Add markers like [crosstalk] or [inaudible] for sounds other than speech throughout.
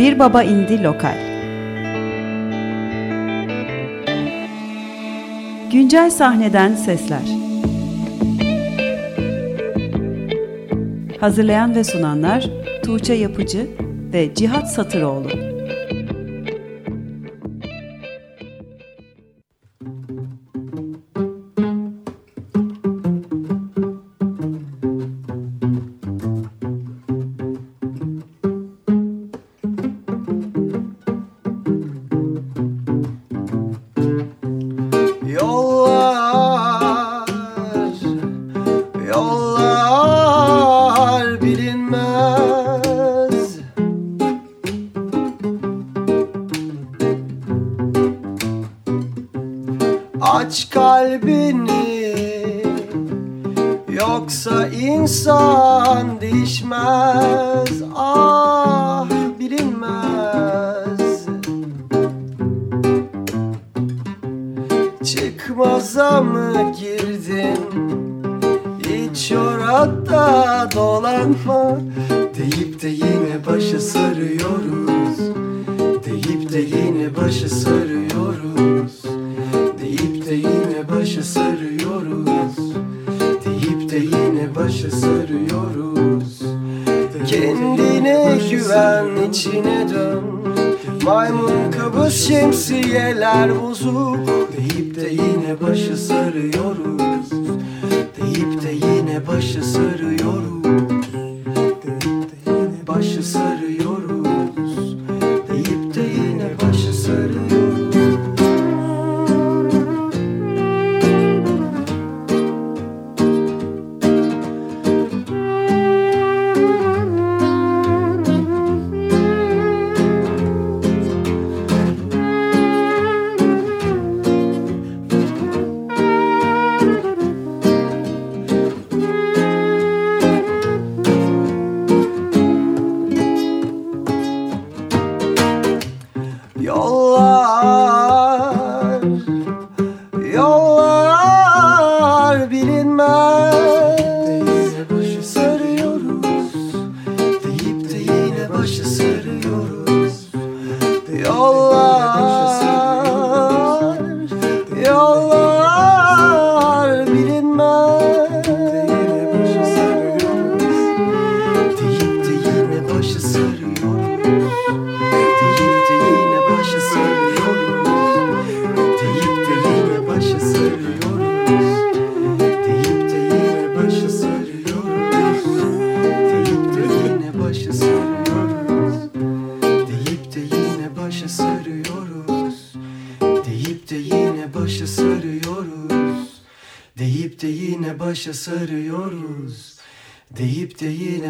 Bir Baba indi Lokal. Güncel sahneden sesler. Hazırlayan ve sunanlar Tuğçe Yapıcı ve Cihat Satıroğlu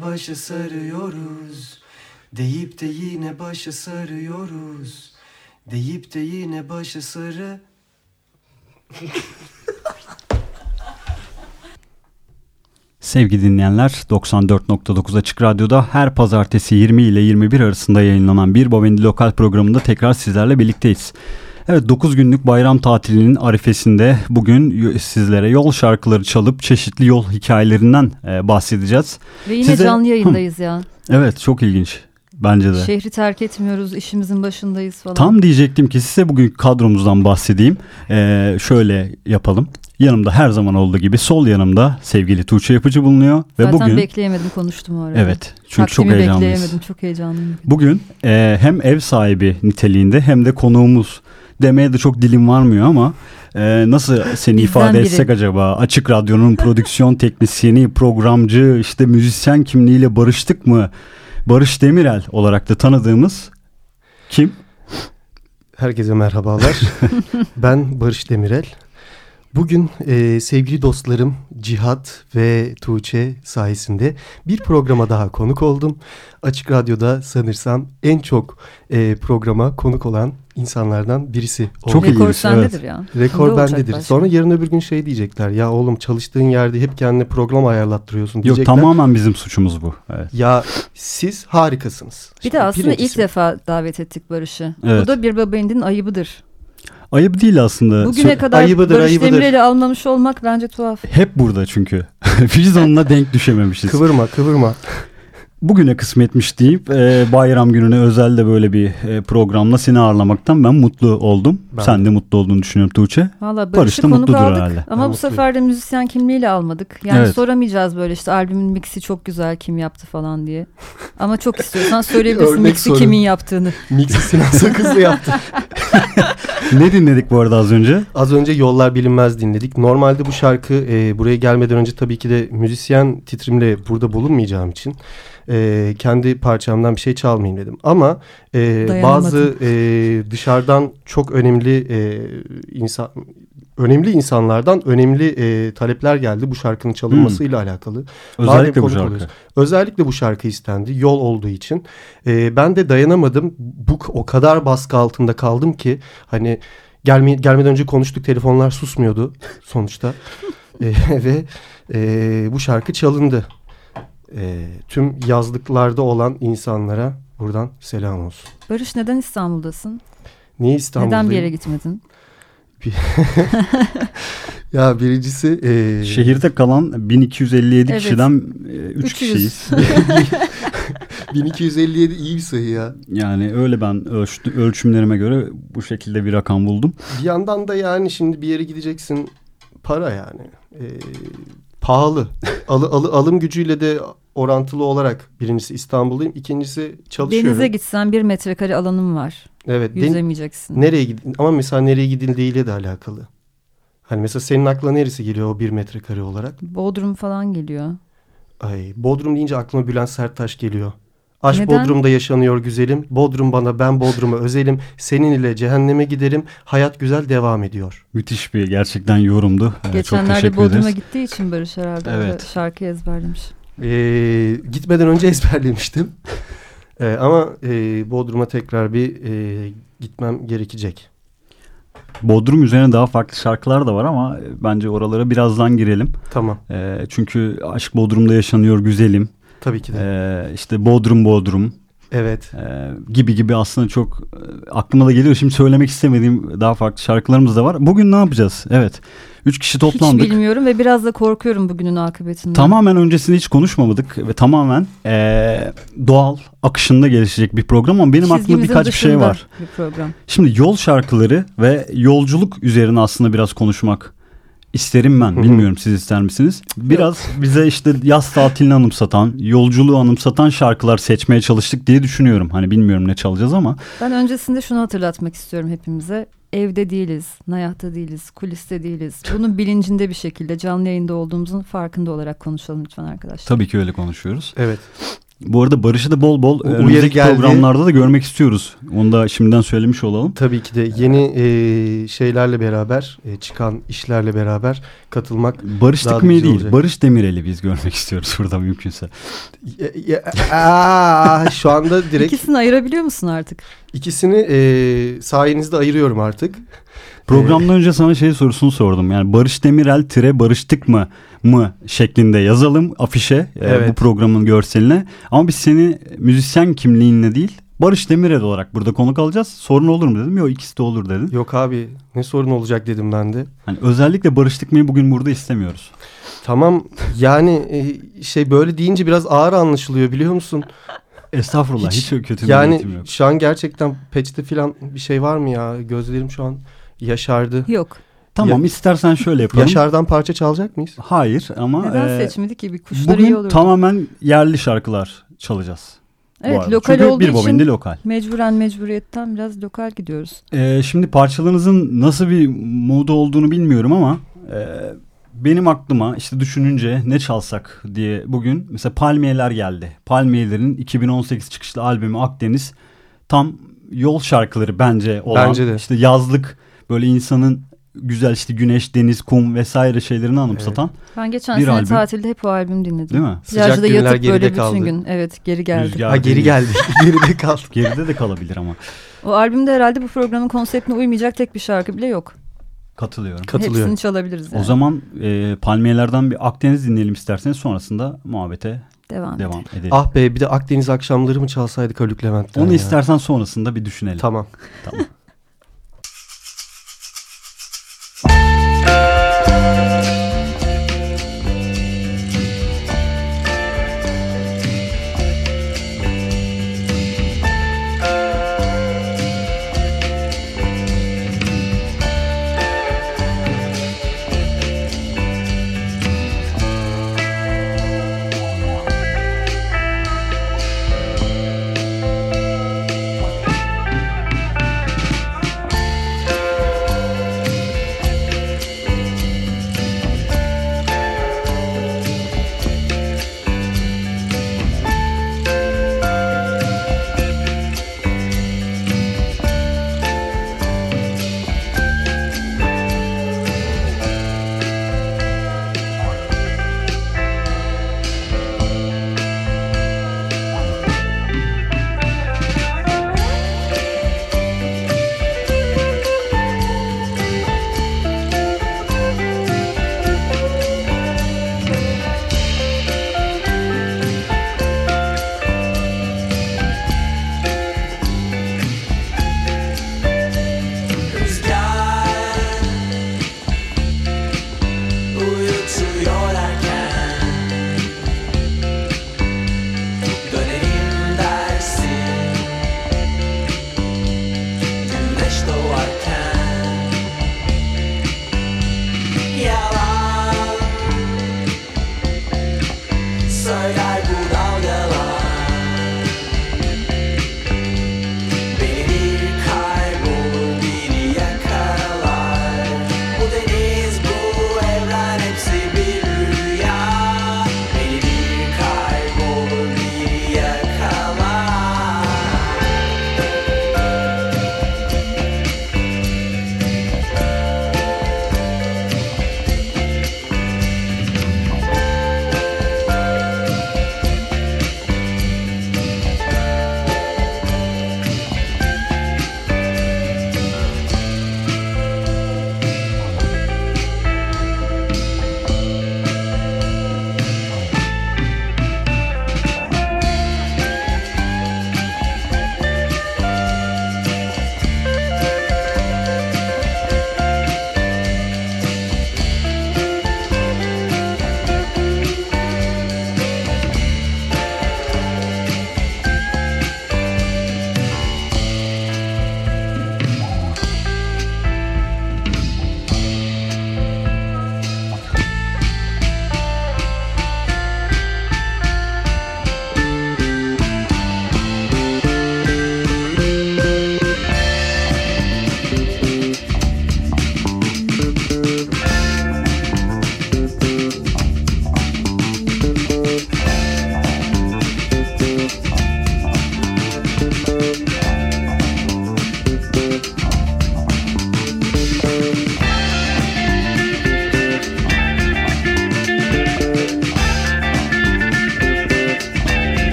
başı sarıyoruz. Deyip de yine başı sarıyoruz. Deyip de yine başı sarı [laughs] Sevgili dinleyenler 94.9 Açık Radyo'da her pazartesi 20 ile 21 arasında yayınlanan Bir Babendi Lokal programında tekrar sizlerle birlikteyiz. Evet 9 günlük bayram tatilinin arifesinde bugün sizlere yol şarkıları çalıp çeşitli yol hikayelerinden e, bahsedeceğiz. Ve yine Size... canlı yayındayız ya. Evet çok ilginç. Bence de. Şehri terk etmiyoruz, işimizin başındayız falan. Tam diyecektim ki size bugün kadromuzdan bahsedeyim. Ee, şöyle yapalım. Yanımda her zaman olduğu gibi sol yanımda sevgili Tuğçe Yapıcı bulunuyor. Zaten ve bugün bekleyemedim konuştum o arada. Evet çünkü Takdimi çok heyecanlıyız. bekleyemedim çok heyecanlıyım. Bugün e, hem ev sahibi niteliğinde hem de konuğumuz demeye de çok dilim varmıyor ama e, nasıl seni Bizden ifade biri. etsek acaba? Açık Radyo'nun prodüksiyon teknisyeni, programcı, işte müzisyen kimliğiyle barıştık mı? Barış Demirel olarak da tanıdığımız kim? Herkese merhabalar. [laughs] ben Barış Demirel. Bugün e, sevgili dostlarım Cihat ve Tuğçe sayesinde bir programa daha konuk oldum. Açık Radyo'da sanırsam en çok e, programa konuk olan insanlardan birisi. Çok Rekor ilginç, sendedir evet. ya. Rekor bendedir. Sonra yarın öbür gün şey diyecekler. Ya oğlum çalıştığın yerde hep kendine program ayarlattırıyorsun diyecekler. Yok tamamen bizim suçumuz bu. Evet. Ya siz harikasınız. Bir Şimdi de aslında ilk defa davet ettik Barış'ı. Evet. Bu da bir babayının ayıbıdır. Ayıp değil aslında. Bugüne kadar ayıbıdır, Barış ayıbıdır. Demirel'i almamış olmak bence tuhaf. Hep burada çünkü. [laughs] Biz onunla denk düşememişiz. Kıvırma kıvırma. Bugüne kısmetmiş deyip e, bayram gününe özel de böyle bir e, programla seni ağırlamaktan ben mutlu oldum. Ben Sen de. de mutlu olduğunu düşünüyorum Tuğçe. Valla Barış'ı konuk aldık herhalde. ama ben bu mutluyum. sefer de müzisyen kimliğiyle almadık. Yani evet. soramayacağız böyle işte albümün mixi çok güzel kim yaptı falan diye. Ama çok istiyorsan söyleyebilirsin mixi sorun. kimin yaptığını. Mixi Sinan Sakızlı yaptı. [laughs] ne dinledik bu arada az önce? Az önce Yollar Bilinmez dinledik. Normalde bu şarkı e, buraya gelmeden önce tabii ki de müzisyen titrimle burada bulunmayacağım için e, kendi parçamdan bir şey çalmayayım dedim. Ama e, bazı e, dışarıdan çok önemli e, insan önemli insanlardan önemli e, talepler geldi bu şarkının çalınmasıyla hmm. alakalı. Özellikle bu şarkı. Oluyoruz. Özellikle bu şarkı istendi yol olduğu için. E, ben de dayanamadım. Bu o kadar baskı altında kaldım ki hani gelme, gelmeden önce konuştuk telefonlar susmuyordu sonuçta. [laughs] e, [laughs] ve e, bu şarkı çalındı e, tüm yazlıklarda olan insanlara buradan selam olsun. Barış neden İstanbul'dasın? Niye İstanbul'dayım? Neden bir yere gitmedin? [laughs] ya birincisi... E... Şehirde kalan 1257 evet. kişiden e, 3 kişiyiz. [laughs] [laughs] 1257 iyi bir sayı ya. Yani öyle ben ölçtü, ölçümlerime göre bu şekilde bir rakam buldum. Bir yandan da yani şimdi bir yere gideceksin para yani. E, pahalı. Al, al, alım gücüyle de orantılı olarak birincisi İstanbul'dayım. ikincisi çalışıyorum. Denize gitsen bir metrekare alanım var. Evet. Yüzemeyeceksin. Nereye gidin? Ama mesela nereye gidildiğiyle de alakalı. Hani mesela senin aklına neresi geliyor o bir metrekare olarak? Bodrum falan geliyor. Ay Bodrum deyince aklıma Bülent Serttaş geliyor. Aşk Neden? Bodrum'da yaşanıyor güzelim. Bodrum bana ben Bodrum'a özelim. Senin ile cehenneme giderim. Hayat güzel devam ediyor. Müthiş bir gerçekten yorumdu. Geçenlerde Bodrum'a gittiği için Barış herhalde evet. şarkı ezberlemiş. Ee, gitmeden önce [laughs] ezberlemiştim. Ee, ama e, Bodrum'a tekrar bir e, gitmem gerekecek. Bodrum üzerine daha farklı şarkılar da var ama bence oralara birazdan girelim. Tamam. E, çünkü Aşk Bodrum'da yaşanıyor güzelim. Tabii ki de. E, işte Bodrum Bodrum. Evet. E, gibi gibi aslında çok e, aklıma da geliyor. Şimdi söylemek istemediğim daha farklı şarkılarımız da var. Bugün ne yapacağız? Evet. Üç kişi toplandık. Hiç bilmiyorum ve biraz da korkuyorum bugünün akıbetinden. Tamamen öncesinde hiç konuşmadık ve tamamen e, doğal akışında gelişecek bir program ama benim Çizgimizin aklımda birkaç bir şey var. Bir program. Şimdi yol şarkıları ve yolculuk üzerine aslında biraz konuşmak isterim ben. Bilmiyorum siz ister misiniz? Biraz bize işte yaz tatilini anımsatan, yolculuğu anımsatan şarkılar seçmeye çalıştık diye düşünüyorum. Hani bilmiyorum ne çalacağız ama. Ben öncesinde şunu hatırlatmak istiyorum hepimize evde değiliz, nayahta değiliz, kuliste değiliz. Bunun bilincinde bir şekilde canlı yayında olduğumuzun farkında olarak konuşalım lütfen arkadaşlar. Tabii ki öyle konuşuyoruz. Evet. Bu arada Barış'ı da bol bol önümüzdeki programlarda da görmek istiyoruz. Onu da şimdiden söylemiş olalım. Tabii ki de yeni e, şeylerle beraber e, çıkan işlerle beraber katılmak Barış daha Tıkmayı değil olacak. Barış Demirel'i biz görmek istiyoruz burada mümkünse. Ya, ya, aa, şu anda direkt... İkisini ayırabiliyor musun artık? İkisini e, sayenizde ayırıyorum artık. Programdan önce sana şey sorusunu sordum. Yani Barış Demirel tire barıştık mı mı şeklinde yazalım afişe evet. e, bu programın görseline. Ama biz seni müzisyen kimliğinle değil Barış Demirel olarak burada konuk alacağız. Sorun olur mu dedim. Yok ikisi de olur dedin. Yok abi ne sorun olacak dedim ben de. Hani özellikle Barış Dikme'yi bugün burada istemiyoruz. Tamam yani e, şey böyle deyince biraz ağır anlaşılıyor biliyor musun? Estağfurullah hiç, hiç kötü bir yani yok. şu an gerçekten peçete falan bir şey var mı ya? Gözlerim şu an yaşardı. Yok. Tamam ya, istersen şöyle yapalım. Yaşar'dan parça çalacak mıyız? Hayır ama... Neden e, seçmedik ki? Bir kuşları bugün iyi olurdu. tamamen yerli şarkılar çalacağız. Evet lokal Çünkü olduğu bir için lokal. mecburen mecburiyetten biraz lokal gidiyoruz. Ee, şimdi parçalarınızın nasıl bir modu olduğunu bilmiyorum ama... E, benim aklıma işte düşününce ne çalsak diye bugün mesela Palmiyeler geldi. Palmiyelerin 2018 çıkışlı albümü Akdeniz tam yol şarkıları bence olan bence de. işte yazlık böyle insanın güzel işte güneş, deniz, kum vesaire şeylerini anımsatan evet. Ben geçen bir sene albüm. tatilde hep o albüm dinledim. Değil mi? Plajda yatıp böyle bütün kaldı. gün. Evet geri geldi. Rüzgar ha, geri geldi. [laughs] Geride kaldı. Geride de kalabilir ama. O albümde herhalde bu programın konseptine uymayacak tek bir şarkı bile yok. Katılıyorum. Katılıyorum. Hepsini çalabiliriz yani. O zaman e, palmiyelerden bir Akdeniz dinleyelim isterseniz sonrasında muhabbete devam, devam edelim. Ah be bir de Akdeniz akşamları mı çalsaydık Haluk Levent'ten Onu ya. istersen sonrasında bir düşünelim. Tamam. Tamam.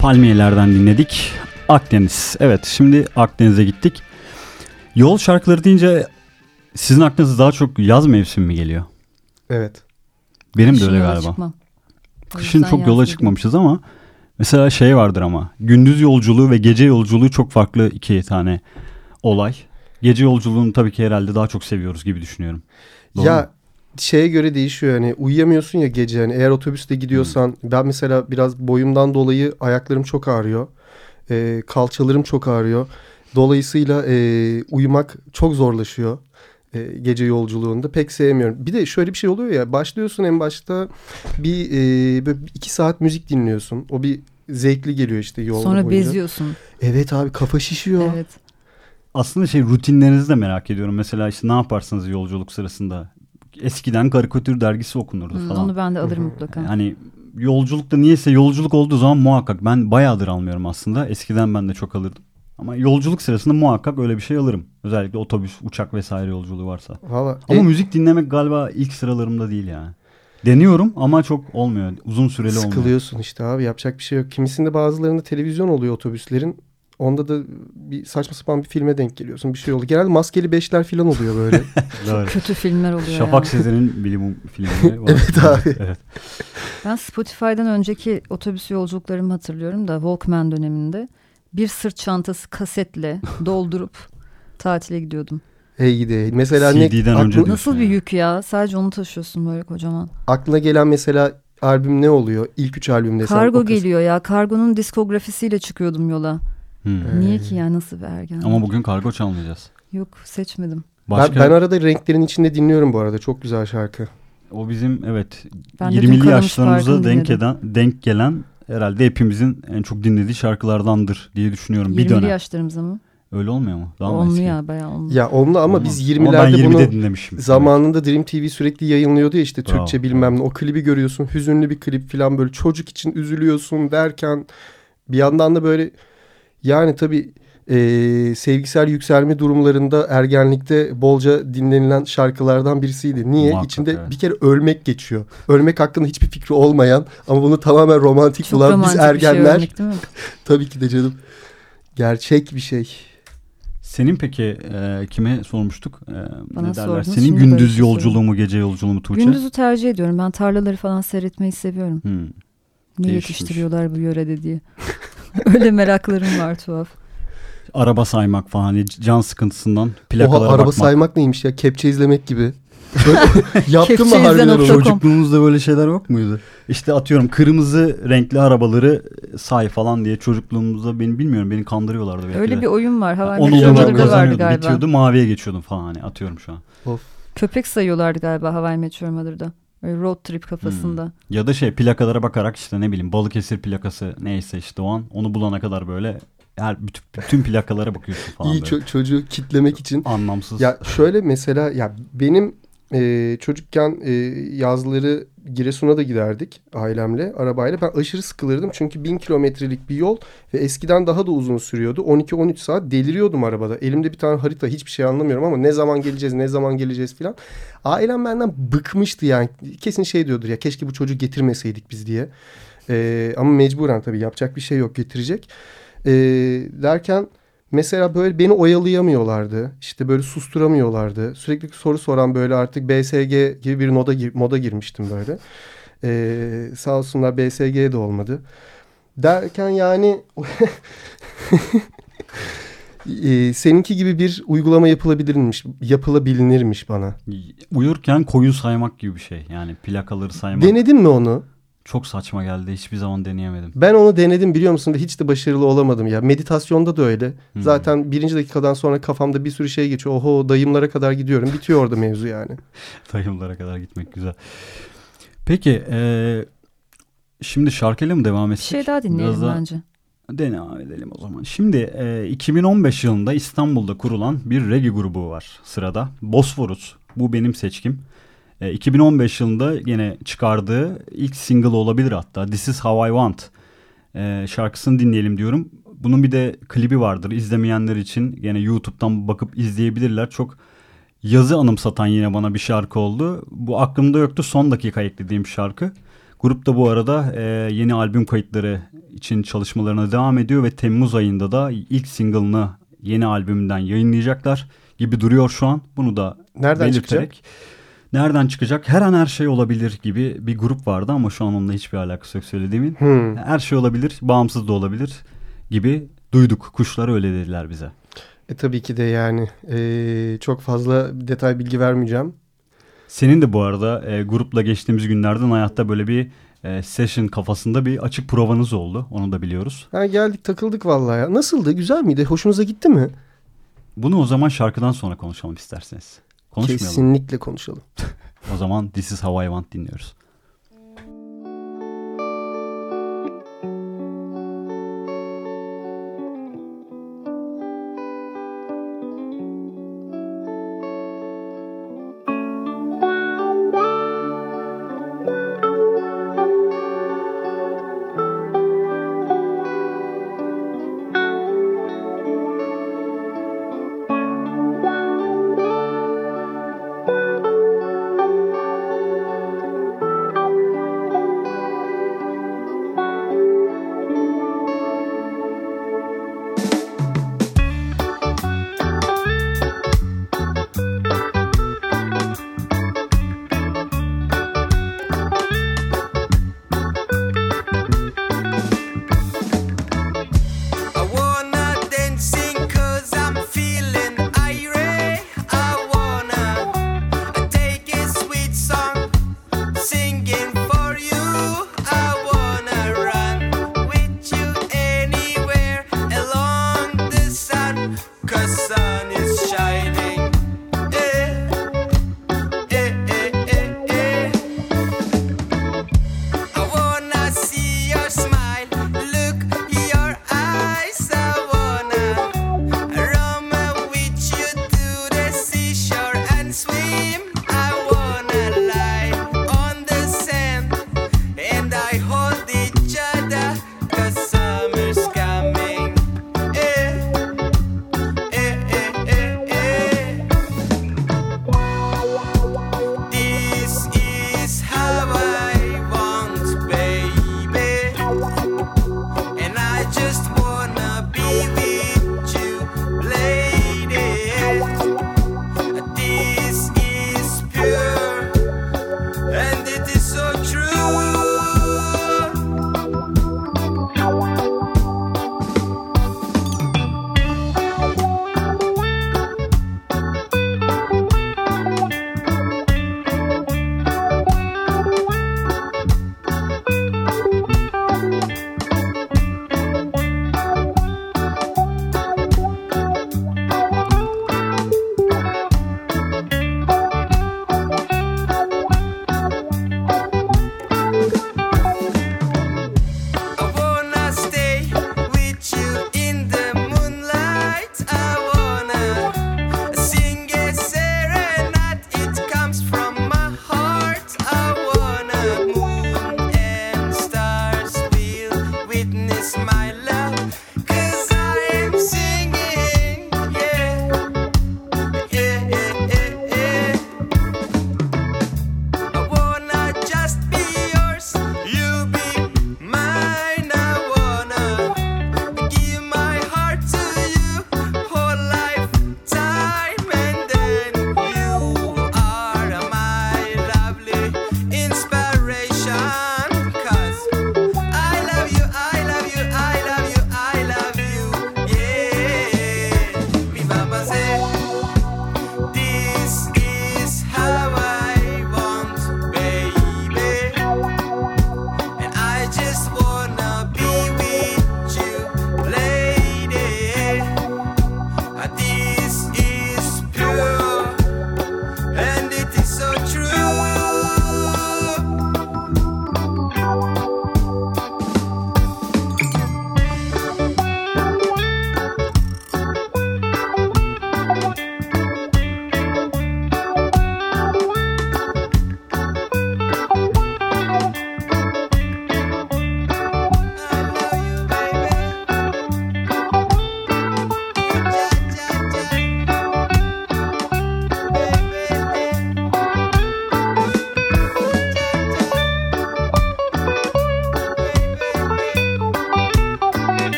Palmiyelerden dinledik. Akdeniz. Evet şimdi Akdeniz'e gittik. Yol şarkıları deyince sizin aklınıza daha çok yaz mevsimi mi geliyor? Evet. Benim Kışın de öyle galiba. Çıkmam. Kışın çok yola çıkmamışız ama mesela şey vardır ama gündüz yolculuğu ve gece yolculuğu çok farklı iki tane olay. Gece yolculuğunu tabii ki herhalde daha çok seviyoruz gibi düşünüyorum. Doğru ya mu? Şeye göre değişiyor yani uyuyamıyorsun ya gece yani eğer otobüste gidiyorsan hmm. ben mesela biraz boyumdan dolayı ayaklarım çok ağrıyor. E, kalçalarım çok ağrıyor. Dolayısıyla e, uyumak çok zorlaşıyor e, gece yolculuğunda pek sevmiyorum. Bir de şöyle bir şey oluyor ya başlıyorsun en başta bir e, böyle iki saat müzik dinliyorsun. O bir zevkli geliyor işte yolda Sonra boyunca. beziyorsun. Evet abi kafa şişiyor. Evet. Aslında şey rutinlerinizi de merak ediyorum. Mesela işte ne yaparsınız yolculuk sırasında? Eskiden karikatür dergisi okunurdu hmm, falan. Onu ben de alırım mutlaka. Yani yolculukta niyeyse yolculuk olduğu zaman muhakkak ben bayağıdır almıyorum aslında. Eskiden ben de çok alırdım. Ama yolculuk sırasında muhakkak öyle bir şey alırım. Özellikle otobüs, uçak vesaire yolculuğu varsa. Valla, ama e... müzik dinlemek galiba ilk sıralarımda değil yani. Deniyorum ama çok olmuyor. Uzun süreli olmuyor. Sıkılıyorsun işte abi yapacak bir şey yok. Kimisinde bazılarında televizyon oluyor otobüslerin. Onda da bir saçma sapan bir filme denk geliyorsun. Bir şey oldu. Genelde maskeli beşler falan oluyor böyle. [laughs] Çok kötü filmler oluyor Şafak ya. Sezer'in bilim filmleri [laughs] var. evet abi. evet. Ben Spotify'dan önceki otobüs yolculuklarımı hatırlıyorum da Walkman döneminde bir sırt çantası kasetle doldurup [laughs] tatile gidiyordum. Hey gidi. Mesela CD'den ne, önce nasıl bir yük ya? Sadece onu taşıyorsun böyle kocaman. Aklına gelen mesela albüm ne oluyor? İlk üç albüm desem. Kargo geliyor ya. Kargonun diskografisiyle çıkıyordum yola. Hmm. Niye ki ya nasıl bir ergen? Ama bugün kargo çalmayacağız. Yok seçmedim. Başka... Ben, ben arada renklerin içinde dinliyorum bu arada. Çok güzel şarkı. O bizim evet ben 20'li yaşlarımıza denk, eden, denk gelen herhalde hepimizin en çok dinlediği şarkılardandır diye düşünüyorum. 20'li bir dönem. yaşlarımıza mı? Öyle olmuyor mu? Daha mı ya bayağı onlu. Ya onlu ama Olmaz. biz 20'lerde ama bunu dinlemişim. zamanında Dream TV sürekli yayınlıyordu ya işte Türkçe bravo, bilmem ne. O klibi görüyorsun hüzünlü bir klip falan böyle çocuk için üzülüyorsun derken bir yandan da böyle yani tabii e, sevgisel yükselme durumlarında ergenlikte bolca dinlenilen şarkılardan birisiydi. Niye? Muhakkak, İçinde evet. bir kere ölmek geçiyor. Ölmek hakkında hiçbir fikri olmayan ama bunu tamamen romantik Çok bulan romantik biz ergenler. Şey ölmek, değil mi? [laughs] tabii ki de canım. Gerçek bir şey. Senin peki e, kime sormuştuk? E, Bana ne derler? Senin gündüz yolculuğu mu gece yolculuğu mu Tuğçe? Gündüzü tercih ediyorum. Ben tarlaları falan seyretmeyi seviyorum. Hmm. Ne Değişmiş. yetiştiriyorlar bu yörede diye. [laughs] [laughs] Öyle meraklarım var tuhaf. Araba saymak falan hani can sıkıntısından plakalara Oha, araba bakmak. saymak neymiş ya? Kepçe izlemek gibi. [laughs] [laughs] Yaptın mı harbiden Çocukluğumuzda böyle şeyler yok muydu? İşte atıyorum kırmızı renkli arabaları say falan diye çocukluğumuzda beni bilmiyorum beni kandırıyorlardı. Belki Öyle de. bir oyun var. Hava Onu vardı galiba. Bitiyordu maviye geçiyordum falan hani atıyorum şu an. Of. Köpek sayıyorlardı galiba Hawaii Meteor Mother'da. Böyle road trip kafasında. Hmm. Ya da şey plakalara bakarak işte ne bileyim Balıkesir plakası neyse işte o an onu bulana kadar böyle her bütün, bütün plakalara bakıyorsun falan. İyi ço- çocuğu kitlemek için. Anlamsız. Ya şöyle mesela ya benim e, çocukken e, yazları Giresun'a da giderdik ailemle arabayla. Ben aşırı sıkılırdım çünkü bin kilometrelik bir yol ve eskiden daha da uzun sürüyordu. 12-13 saat deliriyordum arabada. Elimde bir tane harita hiçbir şey anlamıyorum ama ne zaman geleceğiz ne zaman geleceğiz filan. Ailem benden bıkmıştı yani kesin şey diyordur ya keşke bu çocuğu getirmeseydik biz diye. E, ama mecburen tabii yapacak bir şey yok getirecek. E, derken mesela böyle beni oyalayamıyorlardı. İşte böyle susturamıyorlardı. Sürekli soru soran böyle artık BSG gibi bir moda, moda girmiştim böyle. Ee, sağ olsunlar BSG de olmadı. Derken yani [laughs] e, seninki gibi bir uygulama yapılabilirmiş, yapılabilirmiş bana. Uyurken koyun saymak gibi bir şey. Yani plakaları saymak. Denedin mi onu? Çok saçma geldi. Hiçbir zaman deneyemedim. Ben onu denedim biliyor musun ve hiç de başarılı olamadım ya. Meditasyonda da öyle. Hmm. Zaten birinci dakikadan sonra kafamda bir sürü şey geçiyor. Oho dayımlara kadar gidiyorum. Bitiyor orada mevzu yani. [laughs] dayımlara kadar gitmek güzel. Peki e, şimdi şarkıyla mı devam etsek? Bir şey daha dinleyelim Biraz bence. Devam edelim o zaman. Şimdi e, 2015 yılında İstanbul'da kurulan bir reggae grubu var sırada. Bosforus. Bu benim seçkim. 2015 e, yılında yine çıkardığı ilk single olabilir hatta. This is How I Want e, şarkısını dinleyelim diyorum. Bunun bir de klibi vardır. İzlemeyenler için yine YouTube'dan bakıp izleyebilirler. Çok yazı anımsatan yine bana bir şarkı oldu. Bu aklımda yoktu. Son dakika eklediğim şarkı. Grup da bu arada e, yeni albüm kayıtları için çalışmalarına devam ediyor ve Temmuz ayında da ilk single'ını yeni albümünden yayınlayacaklar gibi duruyor şu an. Bunu da Nereden belirterek. çıkacak? Nereden çıkacak? Her an her şey olabilir gibi bir grup vardı ama şu an onunla hiçbir alakası yok söylediğimin. Hmm. Her şey olabilir, bağımsız da olabilir gibi duyduk. Kuşlar öyle dediler bize. E tabii ki de yani e, çok fazla detay bilgi vermeyeceğim. Senin de bu arada e, grupla geçtiğimiz günlerden hayatta böyle bir e, session kafasında bir açık provanız oldu. Onu da biliyoruz. Ha, geldik takıldık vallahi ya. Nasıldı? Güzel miydi? Hoşunuza gitti mi? Bunu o zaman şarkıdan sonra konuşalım isterseniz. Konuşmayalım. Kesinlikle konuşalım. o zaman This Is How I Want dinliyoruz.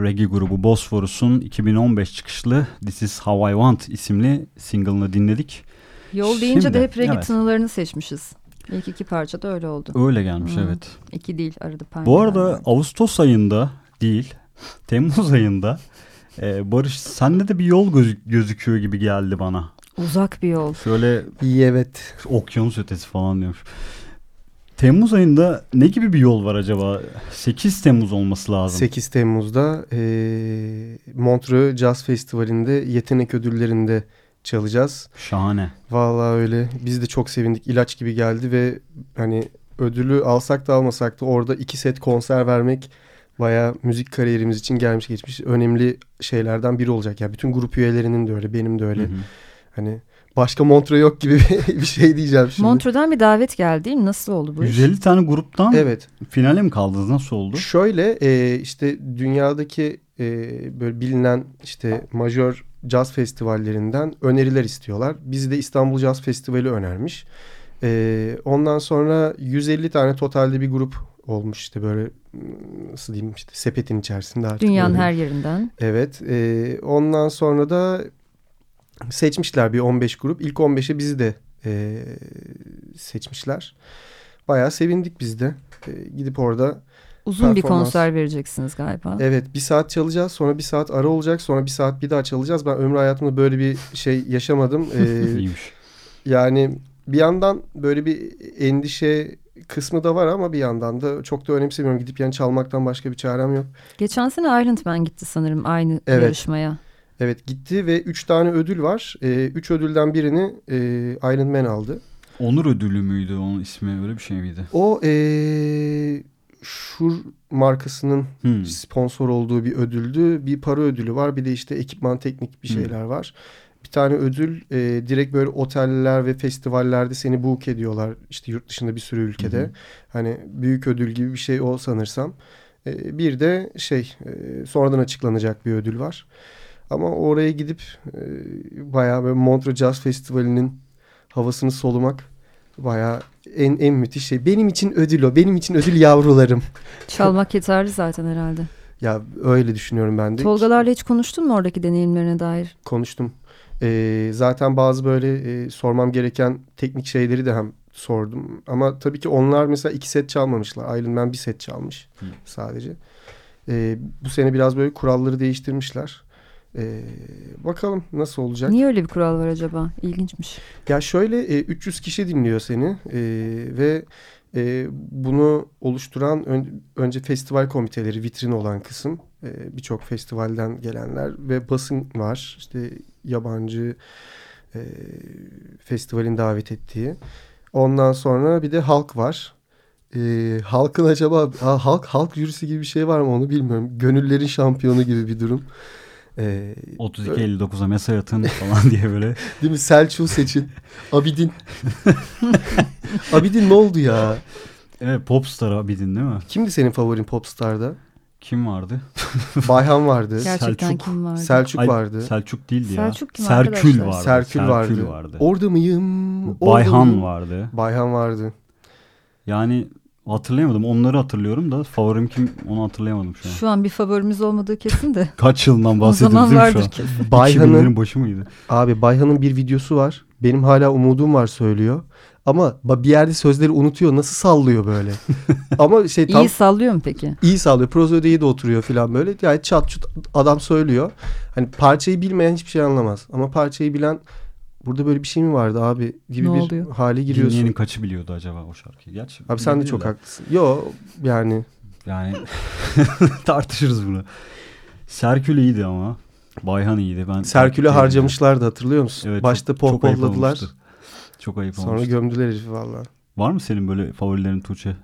Reggae grubu Bosphorus'un 2015 çıkışlı This Is How I Want isimli single'ını dinledik. Yol deyince Şimdi, de hep reggae evet. tınılarını seçmişiz. İlk iki parça da öyle oldu. Öyle gelmiş hmm. evet. İki değil arada Bu arada var. Ağustos ayında değil [laughs] Temmuz ayında e, Barış sende de bir yol gözük gözüküyor gibi geldi bana. Uzak bir yol. Şöyle iyi evet. Okyanus ötesi falan diyormuş. Temmuz ayında ne gibi bir yol var acaba? 8 Temmuz olması lazım. 8 Temmuz'da e, Montreux Jazz Festivali'nde yetenek ödüllerinde çalacağız. Şahane. Vallahi öyle. Biz de çok sevindik. İlaç gibi geldi ve hani ödülü alsak da almasak da orada iki set konser vermek baya müzik kariyerimiz için gelmiş geçmiş önemli şeylerden biri olacak. Yani bütün grup üyelerinin de öyle, benim de öyle. Hı hı. Hani başka Montre yok gibi [laughs] bir şey diyeceğim şimdi. Montre'den bir davet geldi değil mi? Nasıl oldu bu 150 iş? tane gruptan evet. finale mi kaldınız? Nasıl oldu? Şöyle e, işte dünyadaki e, böyle bilinen işte majör caz festivallerinden öneriler istiyorlar. Bizi de İstanbul Caz Festivali önermiş. E, ondan sonra 150 tane totalde bir grup olmuş işte böyle nasıl diyeyim işte sepetin içerisinde artık. Dünyanın böyle. her yerinden. Evet. E, ondan sonra da seçmişler bir 15 grup. İlk 15'e bizi de e, seçmişler. Bayağı sevindik biz de. E, gidip orada Uzun bir konser vereceksiniz galiba. Evet bir saat çalacağız sonra bir saat ara olacak sonra bir saat bir daha çalacağız. Ben ömrü hayatımda böyle bir şey yaşamadım. [laughs] Ee, yani bir yandan böyle bir endişe kısmı da var ama bir yandan da çok da önemsemiyorum. Gidip yani çalmaktan başka bir çarem yok. Geçen sene Ireland Man gitti sanırım aynı evet. yarışmaya. Evet gitti ve üç tane ödül var. Ee, üç ödülden birini e, Iron Man aldı. Onur ödülü müydü onun ismi öyle bir şey miydi? O e, Şur markasının hmm. sponsor olduğu bir ödüldü. Bir para ödülü var bir de işte ekipman teknik bir şeyler hmm. var. Bir tane ödül e, direkt böyle oteller ve festivallerde seni book ediyorlar. İşte yurt dışında bir sürü ülkede. Hmm. Hani büyük ödül gibi bir şey o sanırsam. E, bir de şey e, sonradan açıklanacak bir ödül var. Ama oraya gidip e, bayağı böyle Montreux Jazz Festivali'nin havasını solumak bayağı en, en müthiş şey. Benim için ödül o. Benim için ödül yavrularım. [laughs] Çalmak yeterli zaten herhalde. Ya öyle düşünüyorum ben de. Tolgalarla hiç konuştun mu oradaki deneyimlerine dair? Konuştum. Ee, zaten bazı böyle e, sormam gereken teknik şeyleri de hem sordum. Ama tabii ki onlar mesela iki set çalmamışlar. Iron Man bir set çalmış Hı. sadece. Ee, bu sene biraz böyle kuralları değiştirmişler. Ee, bakalım nasıl olacak. Niye öyle bir kural var acaba? İlginçmiş. Ya şöyle e, 300 kişi dinliyor seni e, ve e, bunu oluşturan ön, önce festival komiteleri vitrin olan kısım e, birçok festivalden gelenler ve basın var işte yabancı e, festivalin davet ettiği. Ondan sonra bir de halk var. E, halkın acaba ha, halk halk jürisi gibi bir şey var mı onu bilmiyorum. Gönüllerin şampiyonu gibi bir durum. Ee, 32-59'a mesaj atın falan diye böyle. [laughs] Değil mi? Selçuk'u seçin. Abidin. [laughs] Abidin ne oldu ya? Evet Popstar Abidin değil mi? Kimdi senin favorin Popstar'da? Kim vardı? [laughs] Bayhan vardı. Gerçekten Selçuk, kim vardı? Serçuk Ay, vardı. Selçuk değildi ya. Selçuk kim Serkül vardı. Serkül, Serkül vardı. vardı. Orada mıyım? Orada Bayhan mıyım? vardı. Bayhan vardı. Yani Hatırlayamadım. Onları hatırlıyorum da favorim kim onu hatırlayamadım şu an. Şu an bir favorimiz olmadığı kesin de. [laughs] Kaç yılından bahsediyoruz değil mi şu an? Kesin. [laughs] Bayhan'ın başı mıydı? Abi Bayhan'ın bir videosu var. Benim hala umudum var söylüyor. Ama bir yerde sözleri unutuyor. Nasıl sallıyor böyle? [laughs] Ama şey tam... İyi sallıyor mu peki? İyi sallıyor. Prozödeyi de oturuyor falan böyle. Yani çat çut adam söylüyor. Hani parçayı bilmeyen hiçbir şey anlamaz. Ama parçayı bilen burada böyle bir şey mi vardı abi gibi ne bir oluyor? hale giriyorsun. Dinleyenin kaçı biliyordu acaba o şarkıyı? Gerçi abi sen de çok haklısın. Yo yani. Yani [laughs] tartışırız bunu. Serkül iyiydi ama. Bayhan iyiydi. Ben Serkül'ü harcamışlardı hatırlıyor musun? Evet, Başta pohpohladılar. Çok, çok ayıp Sonra olmuştu. gömdüler herifi valla. Var mı senin böyle favorilerin Tuğçe?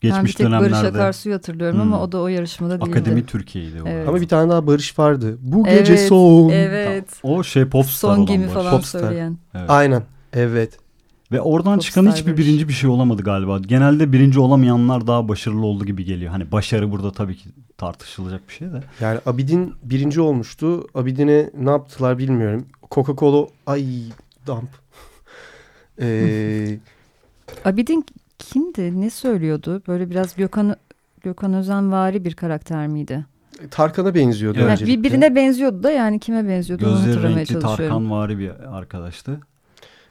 Geçmiş ben bir tek dönemlerde. Barış Akarsu'yu hatırlıyorum hmm. ama o da o yarışmada değildi. Akademi Türkiye'ydi o. Evet. Ama bir tane daha Barış vardı. Bu evet, gece son. Evet. O şey popstar Son gibi falan popstar. söyleyen. Evet. Aynen. Evet. Ve oradan popstar çıkan hiçbir Barış. birinci bir şey olamadı galiba. Genelde birinci olamayanlar daha başarılı oldu gibi geliyor. Hani başarı burada tabii ki tartışılacak bir şey de. Yani Abidin birinci olmuştu. Abidin'e ne yaptılar bilmiyorum. Coca-Cola ay dump. [laughs] ee, Abidin kimdi? Ne söylüyordu? Böyle biraz Gökhan Gökhan Özen vari bir karakter miydi? Tarkan'a benziyordu evet. öncelikle. Birbirine benziyordu da yani kime benziyordu Gözleri onu hatırlamaya renkli Tarkan vari bir arkadaştı.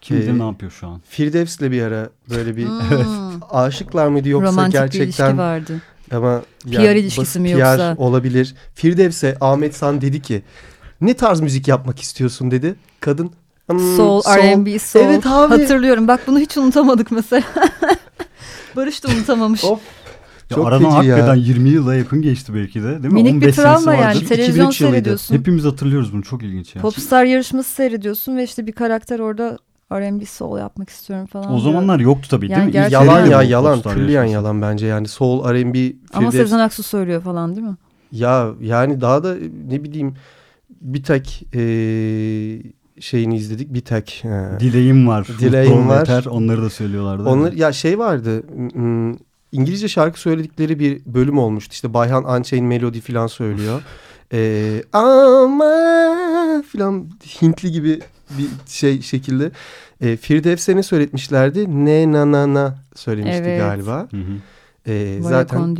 Kimdir ee, ne yapıyor şu an? Firdevs'le bir ara böyle bir hmm. [laughs] aşıklar mıydı yoksa Romantik gerçekten. Romantik bir ilişki vardı. Ama PR yani, ilişkisi mi yoksa? PR olabilir. Firdevs'e Ahmet San dedi ki ne tarz müzik yapmak istiyorsun dedi. Kadın hmm, soul, soul, R&B, soul. Evet abi. Hatırlıyorum. Bak bunu hiç unutamadık mesela. [laughs] Barış da unutamamış. of. Ya Çok aradan hakikaten ya. 20 yıla yakın geçti belki de değil mi? Minik bir travma yani. Televizyon seyrediyorsun. Hepimiz hatırlıyoruz bunu. Çok ilginç yani. Popstar yarışması seyrediyorsun ve işte bir karakter orada R&B soul yapmak istiyorum falan. O zamanlar yoktu tabii yani değil mi? Yalan ya yalan. Külliyen yalan bence yani soul R&B. Ama Sezen Aksu söylüyor falan değil mi? Ya yani daha da ne bileyim bir tek e, şeyini izledik bir tek. E, Dileğim var. [laughs] Dileğim var. Yeter, onları da söylüyorlardı. Onlar ya şey vardı. İngilizce şarkı söyledikleri bir bölüm olmuştu. İşte Bayhan Unchained Melody falan söylüyor. ee, ama falan Hintli gibi bir şey şekilde. E, Firdevs'e ne söyletmişlerdi? Ne na na na söylemişti evet. galiba. Hı hı. E, zaten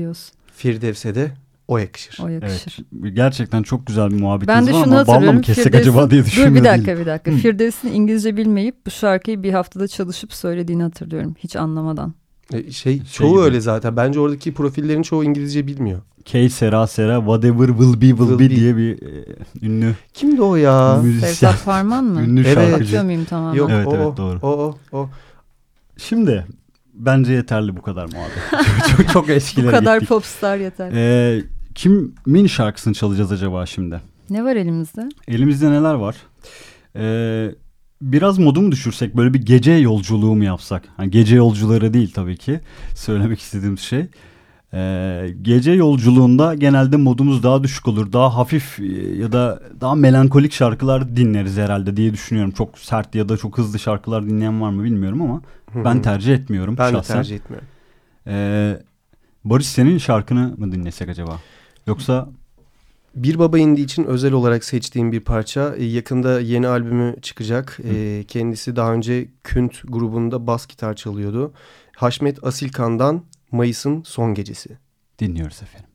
Firdevs'e de o yakışır. O yakışır. Evet, gerçekten çok güzel bir muhabbetiniz ben de şunu ama balla mı kessek acaba diye düşünüyorum. Dur bir dakika bir dakika. Firdevs'in İngilizce bilmeyip bu şarkıyı bir haftada çalışıp söylediğini hatırlıyorum. Hiç anlamadan. E, şey, şey çoğu gibi. öyle zaten. Bence oradaki profillerin çoğu İngilizce bilmiyor. K Sera Sera Whatever Will Be Will, will Be diye bir e, ünlü. Kimdi o ya? Müzisyen. Sevzat Farman mı? [laughs] ünlü evet. şarkıcı. muyum tamamen? Yok evet, o, evet doğru. O, o, o. Şimdi bence yeterli bu kadar muhabbet. [laughs] çok, çok eskilere Bu kadar gittik. popstar yeter. Ee, kimin şarkısını çalacağız acaba şimdi? Ne var elimizde? Elimizde neler var? Ee, biraz modumu düşürsek böyle bir gece yolculuğu mu yapsak? Yani gece yolcuları değil tabii ki söylemek istediğim şey. Ee, gece yolculuğunda genelde modumuz daha düşük olur. Daha hafif e, ya da daha melankolik şarkılar dinleriz herhalde diye düşünüyorum. Çok sert ya da çok hızlı şarkılar dinleyen var mı bilmiyorum ama Hı-hı. ben tercih etmiyorum ben şahsen. Ben de tercih etmiyorum. Ee, Barış senin şarkını mı dinlesek acaba? Yoksa bir Baba indi için özel olarak seçtiğim bir parça. E, yakında yeni albümü çıkacak. E, kendisi daha önce Künt grubunda bas gitar çalıyordu. Haşmet Asilkan'dan Mayıs'ın son gecesi. Dinliyoruz efendim.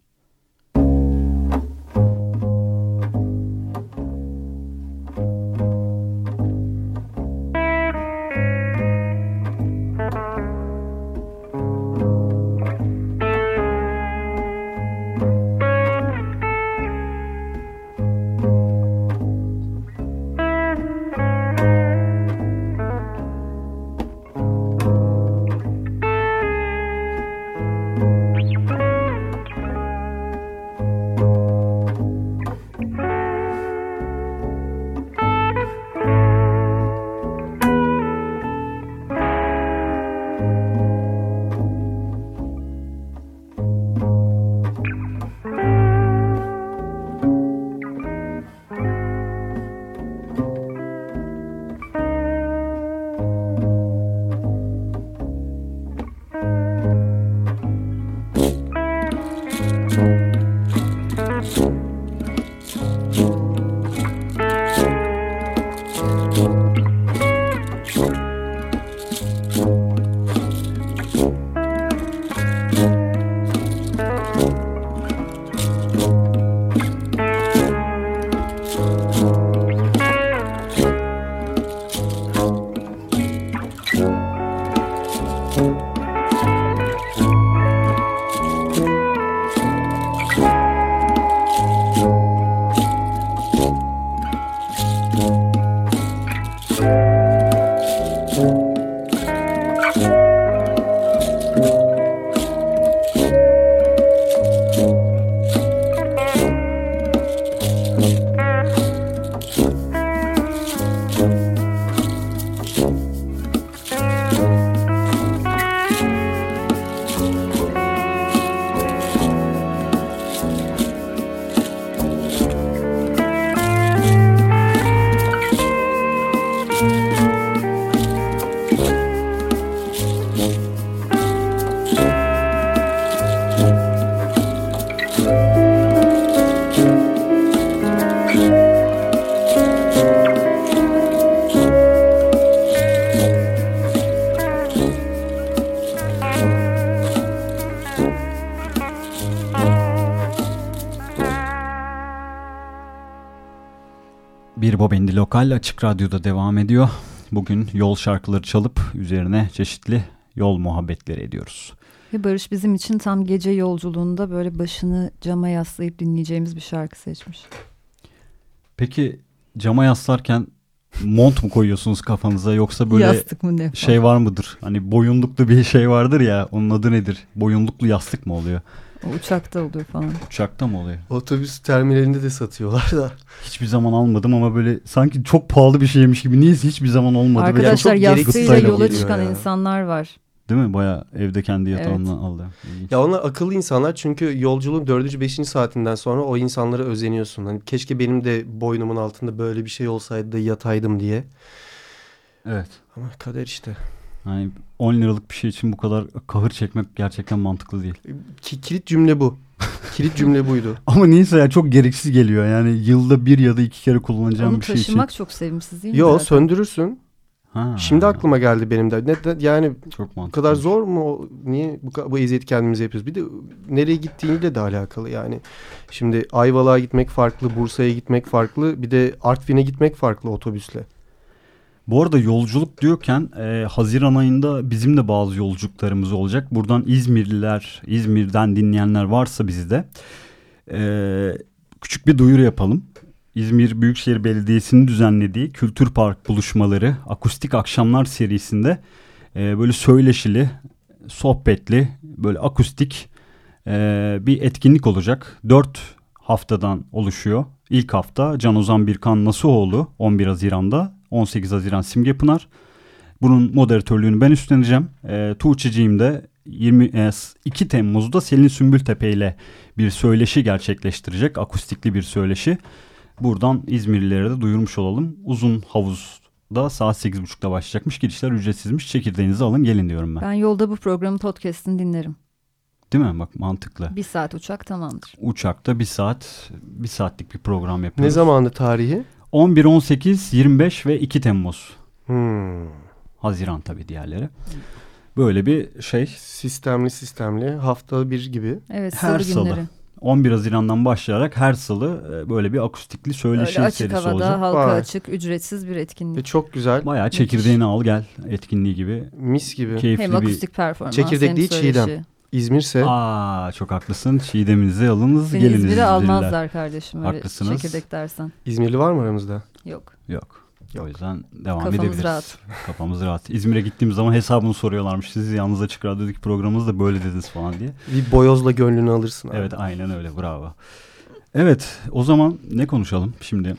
Bir Bobendi Lokal Açık Radyo'da devam ediyor. Bugün yol şarkıları çalıp üzerine çeşitli yol muhabbetleri ediyoruz. Ve Barış bizim için tam gece yolculuğunda böyle başını cama yaslayıp dinleyeceğimiz bir şarkı seçmiş. Peki cama yaslarken mont mu koyuyorsunuz kafanıza yoksa böyle yastık mı ne şey var mıdır? Hani boyunluklu bir şey vardır ya onun adı nedir? Boyunluklu yastık mı oluyor? Uçakta oluyor falan. Uçakta mı oluyor? Otobüs terminalinde de satıyorlar da. Hiçbir zaman almadım ama böyle sanki çok pahalı bir şeymiş gibi. Niyeyse hiçbir zaman olmadı. Arkadaşlar yastığıyla yola çıkan ya. insanlar var. Değil mi? Baya evde kendi yatağından evet. aldı. İlginç. Ya onlar akıllı insanlar çünkü yolculuğun dördüncü beşinci saatinden sonra o insanlara özeniyorsun. Hani keşke benim de boynumun altında böyle bir şey olsaydı da yataydım diye. Evet. Ama kader işte. Yani 10 liralık bir şey için bu kadar kahır çekmek gerçekten mantıklı değil. Ki, kilit cümle bu. kilit cümle buydu. [laughs] Ama neyse ya çok gereksiz geliyor. Yani yılda bir ya da iki kere kullanacağım Onu bir şey için. Onu taşımak çok sevimsiz değil mi? Yo söndürürsün. Ha. Şimdi aklıma geldi benim de. Ne, yani çok bu kadar zor mu? Niye bu, bu eziyeti kendimize yapıyoruz? Bir de nereye gittiğiyle de alakalı yani. Şimdi Ayvalık'a gitmek farklı, Bursa'ya gitmek farklı. Bir de Artvin'e gitmek farklı otobüsle. Bu arada yolculuk diyorken e, Haziran ayında bizim de bazı yolculuklarımız olacak. Buradan İzmirliler, İzmir'den dinleyenler varsa bizde e, küçük bir duyuru yapalım. İzmir Büyükşehir Belediyesi'nin düzenlediği Kültür Park buluşmaları akustik akşamlar serisinde e, böyle söyleşili, sohbetli, böyle akustik e, bir etkinlik olacak. Dört haftadan oluşuyor. İlk hafta Can Ozan Birkan Nasuhoğlu 11 Haziran'da 18 Haziran Simge Pınar. Bunun moderatörlüğünü ben üstleneceğim. E, Tuğçeciğim de 22 Temmuz'da Selin Sümbültepe ile bir söyleşi gerçekleştirecek. Akustikli bir söyleşi. Buradan İzmirlilere de duyurmuş olalım. Uzun havuzda saat 8.30'da başlayacakmış. Girişler ücretsizmiş. Çekirdeğinizi alın gelin diyorum ben. Ben yolda bu programın podcast'ini dinlerim. Değil mi? Bak mantıklı. Bir saat uçak tamamdır. Uçakta bir saat, bir saatlik bir program yapıyoruz. Ne zamandı tarihi? 11, 18, 25 ve 2 Temmuz. Hmm. Haziran tabii diğerleri. Böyle bir şey. Sistemli sistemli hafta bir gibi. Evet salı Her günleri. Salı. 11 Haziran'dan başlayarak her salı e, böyle bir akustikli söyleşi Öyle serisi olacak. açık havada halka Vay. açık ücretsiz bir etkinlik. E çok güzel. Bayağı çekirdeğini al gel etkinliği gibi. Mis gibi. Keyifli hem akustik bir... performans Çekirdek hem değil söyleşi. Çiğdem. İzmir'se. Aa çok haklısın. Çiğdeminizi alınız Seni geliniz. İzmir'e almazlar kardeşim öyle Haklısınız. çekirdek dersen. İzmirli var mı aramızda? Yok. Yok. O yüzden devam Kafamız edebiliriz. rahat. Kafamız rahat. İzmir'e gittiğimiz zaman hesabını soruyorlarmış. Siz yalnız açık radyodaki programınızda böyle dediniz falan diye. Bir boyozla gönlünü alırsın. Abi. Evet aynen öyle bravo. Evet o zaman ne konuşalım şimdi?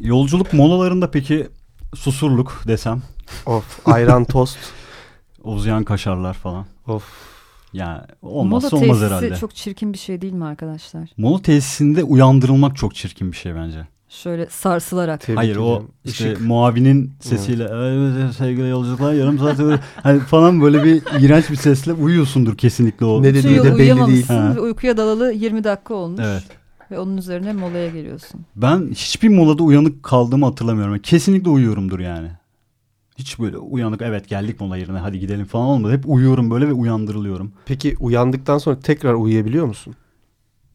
Yolculuk molalarında peki susurluk desem. Of ayran tost. [laughs] Uzyan kaşarlar falan. Of. Yani olmazsa Mola olmaz herhalde. çok çirkin bir şey değil mi arkadaşlar? Mola tesisinde uyandırılmak çok çirkin bir şey bence. Şöyle sarsılarak. Tebrik Hayır o işte Işık. muavinin sesiyle evet. sevgili yolculuklar yarım saat böyle [laughs] hani falan böyle bir iğrenç bir sesle uyuyorsundur kesinlikle o. Ne dediği de belli değil. Ha. Uykuya dalalı 20 dakika olmuş. Evet. Ve onun üzerine molaya geliyorsun. Ben hiçbir molada uyanık kaldığımı hatırlamıyorum. Kesinlikle uyuyorumdur yani. Hiç böyle uyanık evet geldik mola yerine hadi gidelim falan olmadı. Hep uyuyorum böyle ve uyandırılıyorum. Peki uyandıktan sonra tekrar uyuyabiliyor musun?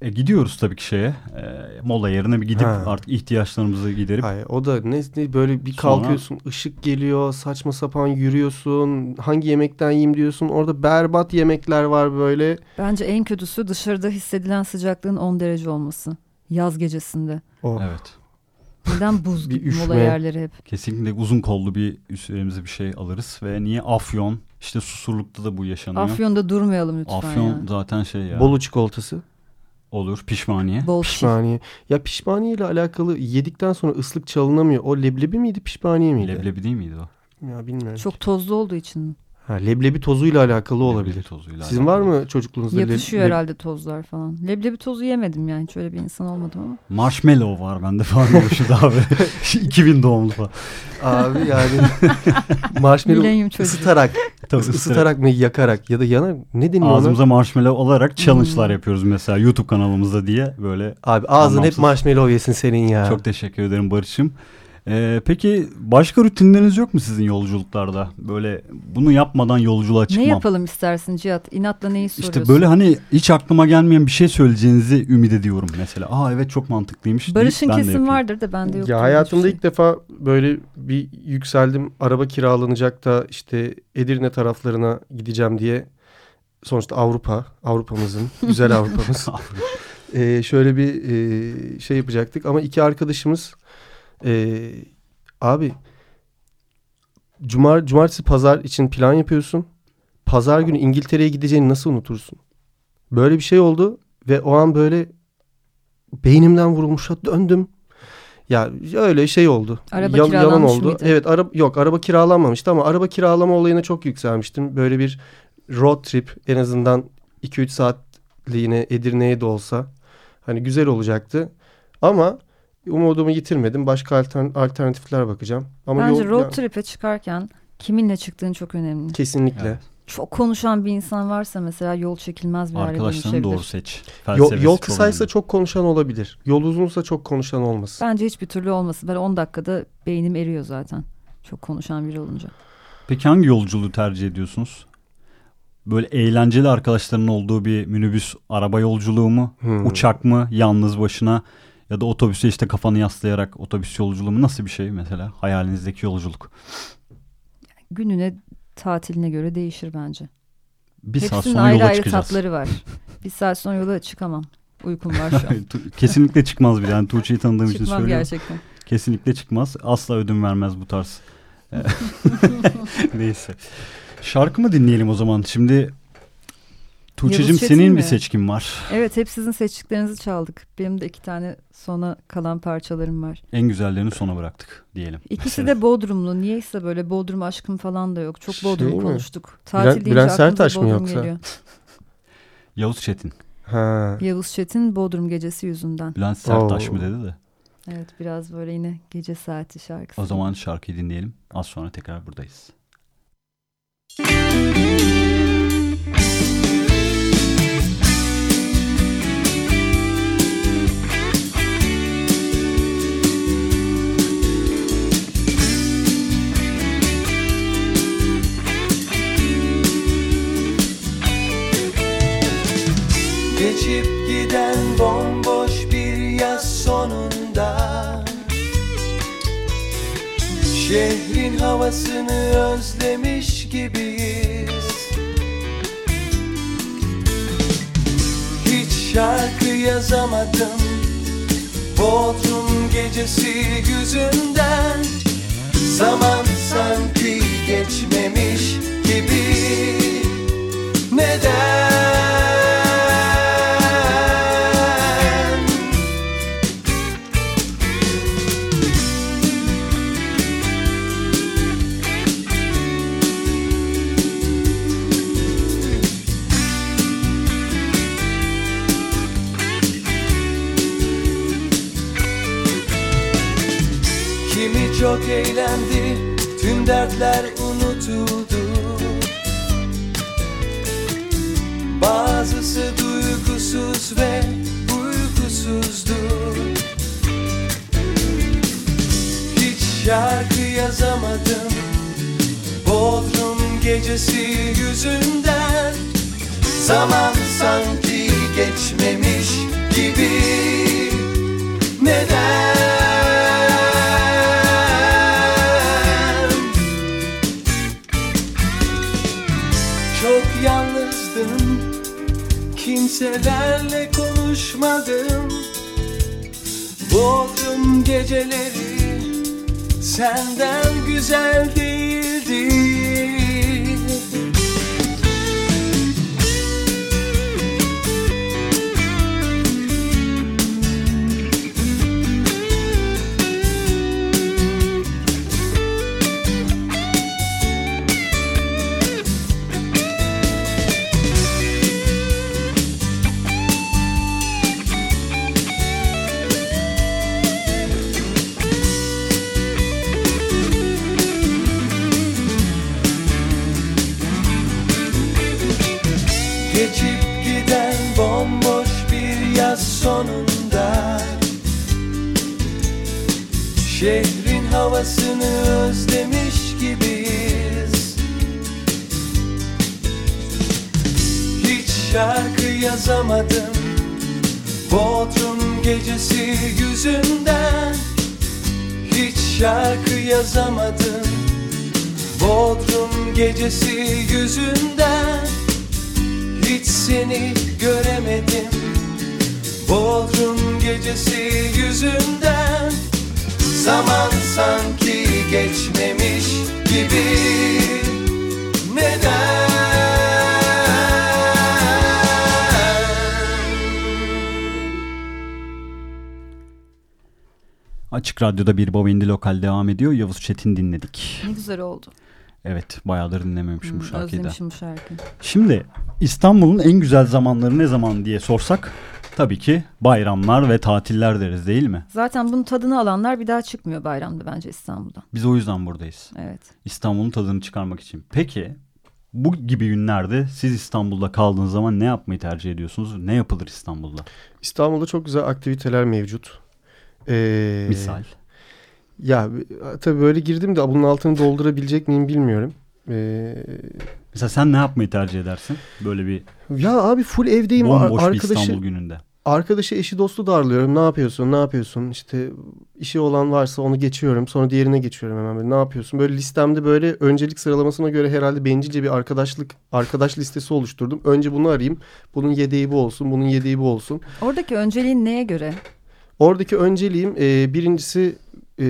E, gidiyoruz tabii ki şeye. E, mola yerine bir gidip ha. artık ihtiyaçlarımızı giderip. Hayır, o da ne, ne böyle bir kalkıyorsun Sonra... ışık geliyor saçma sapan yürüyorsun. Hangi yemekten yiyeyim diyorsun. Orada berbat yemekler var böyle. Bence en kötüsü dışarıda hissedilen sıcaklığın 10 derece olması. Yaz gecesinde. Oh. Evet. Neden buz [laughs] gibi mola yerleri hep? Kesinlikle uzun kollu bir üstlerimize bir şey alırız ve niye afyon işte susurlukta da bu yaşanıyor. Afyon'da durmayalım lütfen Afyon ya. zaten şey ya. Bolu çikolatası. Olur pişmaniye. Bol pişmaniye. Ya pişmaniye ile alakalı yedikten sonra ıslık çalınamıyor. O leblebi miydi pişmaniye miydi? Leblebi değil miydi o? Ya bilmiyorum. Çok tozlu olduğu için. Ha, leblebi tozuyla alakalı leblebi olabilir. Tozuyla Sizin alakalı. var mı çocukluğunuzda? Yapışıyor leblebi? herhalde tozlar falan. Leblebi tozu yemedim yani. Hiç öyle bir insan olmadım ama. Marshmallow var bende falan. daha böyle [laughs] [laughs] 2000 doğumlu falan. Abi yani [laughs] marshmallow ısıtarak. Tabii ısıtarak mı yakarak ya da yanar ne deniyor Ağzımıza ona? marshmallow olarak challenge'lar hmm. yapıyoruz mesela YouTube kanalımızda diye böyle. Abi ağzın anlamsız. hep marshmallow yesin senin ya. Çok teşekkür ederim Barış'ım. Ee, peki başka rutinleriniz yok mu sizin yolculuklarda? Böyle bunu yapmadan yolculuğa çıkmam. Ne yapalım istersin Cihat? İnatla neyi soruyorsun? İşte böyle hani hiç aklıma gelmeyen bir şey söyleyeceğinizi ümit ediyorum mesela. Aa evet çok mantıklıymış. Barış'ın kesin vardır da bende yok. Ya hayatımda şey. ilk defa böyle bir yükseldim. Araba kiralanacak da işte Edirne taraflarına gideceğim diye. Sonuçta Avrupa, Avrupa'mızın, [laughs] güzel Avrupa'mız. [laughs] ee, şöyle bir e, şey yapacaktık ama iki arkadaşımız ee, abi cumar, cumartesi pazar için plan yapıyorsun. Pazar günü İngiltere'ye gideceğini nasıl unutursun? Böyle bir şey oldu ve o an böyle beynimden vurulmuşa döndüm. Ya öyle şey oldu. Araba Yal, yalan oldu. Mıydı? Evet, araba yok araba kiralanmamıştı ama araba kiralama olayına çok yükselmiştim. Böyle bir road trip en azından 2-3 saatliğine Edirne'ye de olsa hani güzel olacaktı. Ama umudumu yitirmedim. Başka alternatifler bakacağım. Ama Bence yol, road ya... trip'e çıkarken kiminle çıktığın çok önemli. Kesinlikle. Evet. Çok konuşan bir insan varsa mesela yol çekilmez bir Arkadaşlarını doğru seç. Yol, yol kısaysa çok, çok konuşan olabilir. Yol uzunsa çok konuşan olmasın. Bence hiçbir türlü olmasın. Ben 10 dakikada beynim eriyor zaten. Çok konuşan biri olunca. Peki hangi yolculuğu tercih ediyorsunuz? Böyle eğlenceli arkadaşlarının olduğu bir minibüs araba yolculuğu mu? Hmm. Uçak mı? Yalnız başına? Ya da otobüse işte kafanı yaslayarak otobüs yolculuğu mu nasıl bir şey mesela hayalinizdeki yolculuk? Gününe tatiline göre değişir bence. Bir Hepsinin saat sonra ayrı yola ayrı çıkacağız. tatları var. [laughs] bir saat sonra yola çıkamam. Uykum var şu an. Kesinlikle çıkmaz bir yani Tuğçe'yi tanıdığım için söylüyorum. gerçekten. Kesinlikle çıkmaz. Asla ödün vermez bu tarz. [laughs] [laughs] Neyse. Şarkı mı dinleyelim o zaman? Şimdi Tuğçe'cim senin mi? bir seçkin var. Evet hep sizin seçtiklerinizi çaldık. Benim de iki tane sona kalan parçalarım var. En güzellerini sona bıraktık diyelim. İkisi Mesela. de Bodrumlu. Niyeyse böyle Bodrum aşkım falan da yok. Çok şey Bodrum şey konuştuk. Tatil Bülent, deyince Bülent Sertaş mı yoksa? Geliyor. [laughs] Yavuz Çetin. Ha. Yavuz Çetin Bodrum gecesi yüzünden. Bülent Sertaş Oo. mı dedi de. Evet biraz böyle yine gece saati şarkısı. O zaman şarkıyı dinleyelim. Az sonra tekrar buradayız. Müzik Geçip giden bomboş bir yaz sonunda. Şehrin havasını özlemiş gibiyiz. Hiç şarkı yazamadım. Bodrum gecesi yüzünden. Zaman sanki geçmemiş gibi. Neden? Eğlendi Tüm dertler unutuldu. Bazısı duygusuz ve uykusuzdu. Hiç şarkı yazamadım Bodrum gecesi yüzünden. Zaman sanki geçmemiş gibi. Neden? Kimselerle konuşmadım. Bodrum geceleri senden güzel değildi Açık Radyo'da bir Bobindi Lokal devam ediyor. Yavuz Çetin dinledik. Ne güzel oldu. Evet bayağıdır dinlememişim hmm, bu şarkıyı Özlemişim bu şarkıyı. Şimdi İstanbul'un en güzel zamanları ne zaman diye sorsak tabii ki bayramlar ve tatiller deriz değil mi? Zaten bunun tadını alanlar bir daha çıkmıyor bayramda bence İstanbul'dan. Biz o yüzden buradayız. Evet. İstanbul'un tadını çıkarmak için. Peki bu gibi günlerde siz İstanbul'da kaldığınız zaman ne yapmayı tercih ediyorsunuz? Ne yapılır İstanbul'da? İstanbul'da çok güzel aktiviteler mevcut. Ee, Misal? Ya tabii böyle girdim de bunun altını doldurabilecek miyim bilmiyorum. Ee, Mesela sen ne yapmayı tercih edersin? Böyle bir Ya abi full evdeyim. Bomboş arkadaşı, bir İstanbul gününde. Arkadaşı eşi dostu darlıyorum. Ne yapıyorsun? Ne yapıyorsun? İşte işi olan varsa onu geçiyorum. Sonra diğerine geçiyorum hemen böyle. Ne yapıyorsun? Böyle listemde böyle öncelik sıralamasına göre herhalde bencilce bir arkadaşlık arkadaş listesi oluşturdum. Önce bunu arayayım. Bunun yedeği bu olsun. Bunun yedeği bu olsun. Oradaki önceliğin neye göre? Oradaki önceliğim e, birincisi e,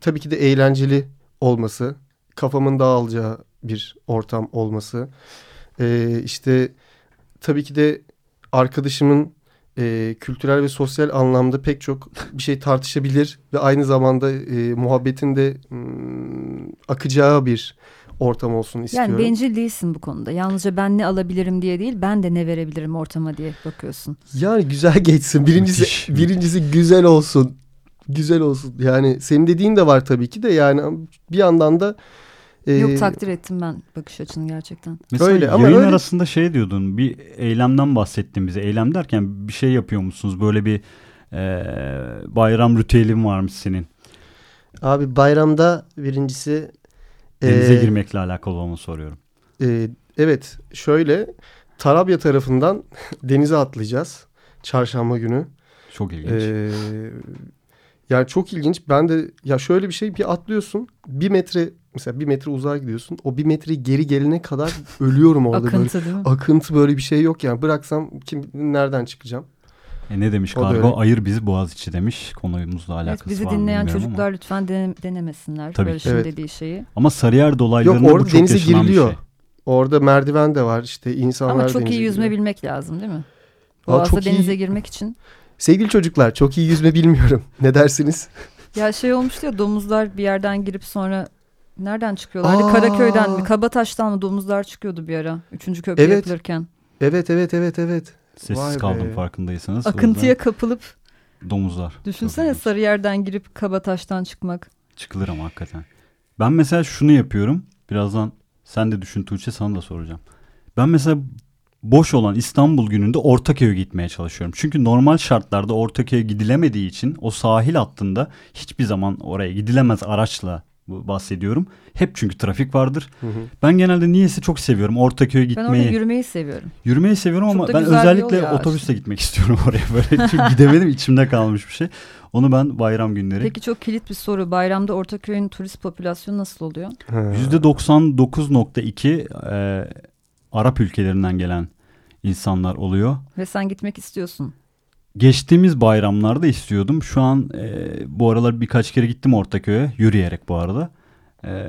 tabii ki de eğlenceli olması. Kafamın dağılacağı bir ortam olması. E, işte tabii ki de arkadaşımın e, kültürel ve sosyal anlamda pek çok bir şey tartışabilir ve aynı zamanda e, muhabbetin de m, akacağı bir ortam olsun istiyorum. Yani bencil değilsin bu konuda. Yalnızca ben ne alabilirim diye değil, ben de ne verebilirim ortama diye bakıyorsun. Yani güzel geçsin. Birincisi Müthiş. birincisi güzel olsun. Güzel olsun. Yani senin dediğin de var tabii ki de yani bir yandan da ee, Yok takdir ettim ben bakış açını gerçekten. Mesela öyle, ama yayın öyle... arasında şey diyordun bir eylemden bahsettin bize. Eylem derken bir şey yapıyor musunuz? Böyle bir e, bayram ritüelin varmış senin. Abi bayramda birincisi Denize e, girmekle alakalı onu soruyorum. E, evet şöyle Tarabya tarafından [laughs] denize atlayacağız çarşamba günü. Çok ilginç. E, yani çok ilginç. Ben de ya şöyle bir şey bir atlıyorsun bir metre mesela bir metre uzağa gidiyorsun. O bir metre geri gelene kadar ölüyorum orada. Akıntı böyle. değil mi? Akıntı böyle bir şey yok yani. Bıraksam kim nereden çıkacağım? E ne demiş kargo? Ayır bizi Boğaziçi demiş. Konumuzla alakası evet, bizi var dinleyen çocuklar ama. lütfen dene, denemesinler. Tabii. Barış'ın evet. dediği şeyi. Ama Sarıyer dolaylarında Yok, orada bu çok denize giriliyor. Şey. Orada merdiven de var işte insanlar Ama çok iyi yüzme giriyor. bilmek lazım değil mi? Boğaz'da Aa, denize iyi. girmek için. Sevgili çocuklar çok iyi yüzme bilmiyorum. [laughs] Ne dersiniz? Ya şey olmuştu ya domuzlar bir yerden girip sonra nereden çıkıyorlardı? Aa. Karaköy'den mi? Kabataş'tan mı domuzlar çıkıyordu bir ara. Üçüncü köprü evet. yapılırken. Evet evet evet evet. Sessiz Vay kaldım be. farkındaysanız. Akıntıya kapılıp. Domuzlar. Düşünsene sarı yerden girip Kabataş'tan çıkmak. Çıkılır ama hakikaten. Ben mesela şunu yapıyorum. Birazdan sen de düşün Tuğçe sana da soracağım. Ben mesela boş olan İstanbul gününde Ortaköy'e gitmeye çalışıyorum. Çünkü normal şartlarda Ortaköy'e gidilemediği için o sahil hattında hiçbir zaman oraya gidilemez araçla bahsediyorum. Hep çünkü trafik vardır. Hı hı. Ben genelde niyeyse çok seviyorum Ortaköy'e gitmeyi. Ben orada yürümeyi seviyorum. Yürümeyi seviyorum çok ama ben özellikle otobüsle gitmek [laughs] istiyorum oraya böyle. Çünkü gidemedim içimde kalmış bir şey. Onu ben bayram günleri. Peki çok kilit bir soru. Bayramda Ortaköy'ün turist popülasyonu nasıl oluyor? %99.2 e, Arap ülkelerinden gelen insanlar oluyor. Ve sen gitmek istiyorsun. Geçtiğimiz bayramlarda istiyordum. Şu an e, bu aralar birkaç kere gittim Ortaköy'e. Yürüyerek bu arada. E,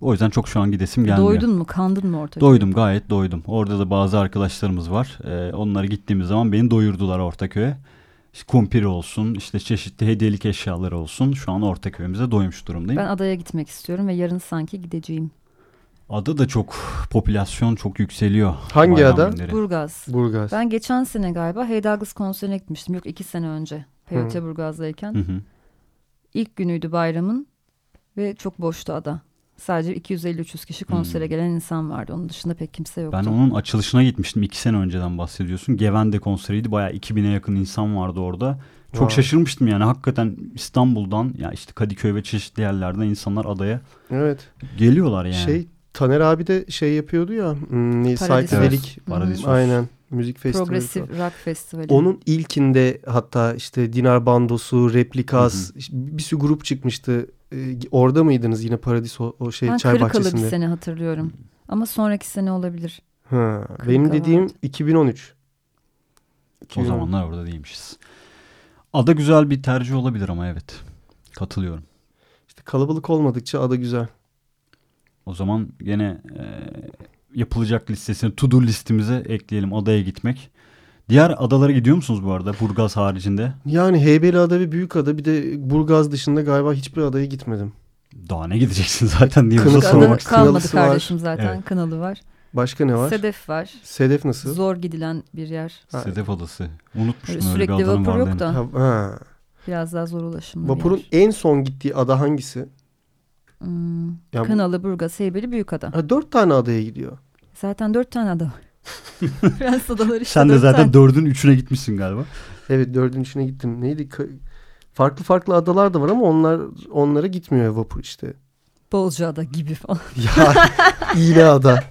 o yüzden çok şu an gidesim gelmiyor. Doydun mu? Kandın mı Ortaköy'e? Doydum gayet doydum. Orada da bazı arkadaşlarımız var. E, onlara gittiğimiz zaman beni doyurdular Ortaköy'e. İşte kumpir olsun, işte çeşitli hediyelik eşyalar olsun. Şu an Ortaköy'ümüze doymuş durumdayım. Ben adaya gitmek istiyorum ve yarın sanki gideceğim. Ada da çok popülasyon çok yükseliyor. Hangi ada? Günleri. Burgaz. Burgaz. Ben geçen sene galiba Hey Douglas konserine gitmiştim. Yok iki sene önce. Peyote Burgaz'dayken. Hı hı. İlk günüydü bayramın ve çok boştu ada. Sadece 250-300 kişi konsere hmm. gelen insan vardı. Onun dışında pek kimse yoktu. Ben onun açılışına gitmiştim. iki sene önceden bahsediyorsun. Gevende konseriydi. Bayağı 2000'e yakın insan vardı orada. Çok wow. şaşırmıştım yani. Hakikaten İstanbul'dan ya işte Kadıköy ve çeşitli yerlerden insanlar adaya evet. geliyorlar yani. Şey Taner abi de şey yapıyordu ya. Hmm, Psychedelic. Paradisos. Aynen. Müzik festivali. Progressive rock festivali. Onun ilkinde hatta işte Dinar Bandosu, Replikas hı hı. bir sürü grup çıkmıştı. Ee, orada mıydınız yine Paradis o, o şey ben çay bahçesinde? Ben bir sene hatırlıyorum. Ama sonraki sene olabilir. Ha, benim dediğim vardı. 2013. O zamanlar orada değilmişiz. Ada güzel bir tercih olabilir ama evet. Katılıyorum. İşte kalabalık olmadıkça ada güzel. O zaman gene e, yapılacak listesini to do listemize ekleyelim adaya gitmek. Diğer adalara gidiyor musunuz bu arada Burgaz haricinde? Yani Heybeliada ve Büyükada bir de Burgaz dışında galiba hiçbir adaya gitmedim. Daha ne gideceksin [laughs] zaten diye Kınalı sormak Kalmadı kardeşim zaten evet. Kınalı var. Başka ne var? Sedef var. Sedef nasıl? Zor gidilen bir yer. Ha. Sedef adası. Unutmuştum Sürekli öyle vapur yok da. Ha. Biraz daha zor ulaşımlı Vapurun en son gittiği ada hangisi? Hmm, ya Kınalı, Burgaz, Heybeli, Büyükada. Ha, dört tane adaya gidiyor. Zaten dört tane ada var. [laughs] Fransız adaları işte Sen de zaten tane. dördün üçüne gitmişsin galiba. Evet dördün üçüne gittim. Neydi? Farklı farklı adalar da var ama onlar onlara gitmiyor vapur işte. Bolcaada gibi falan. [laughs] ya iğne ada.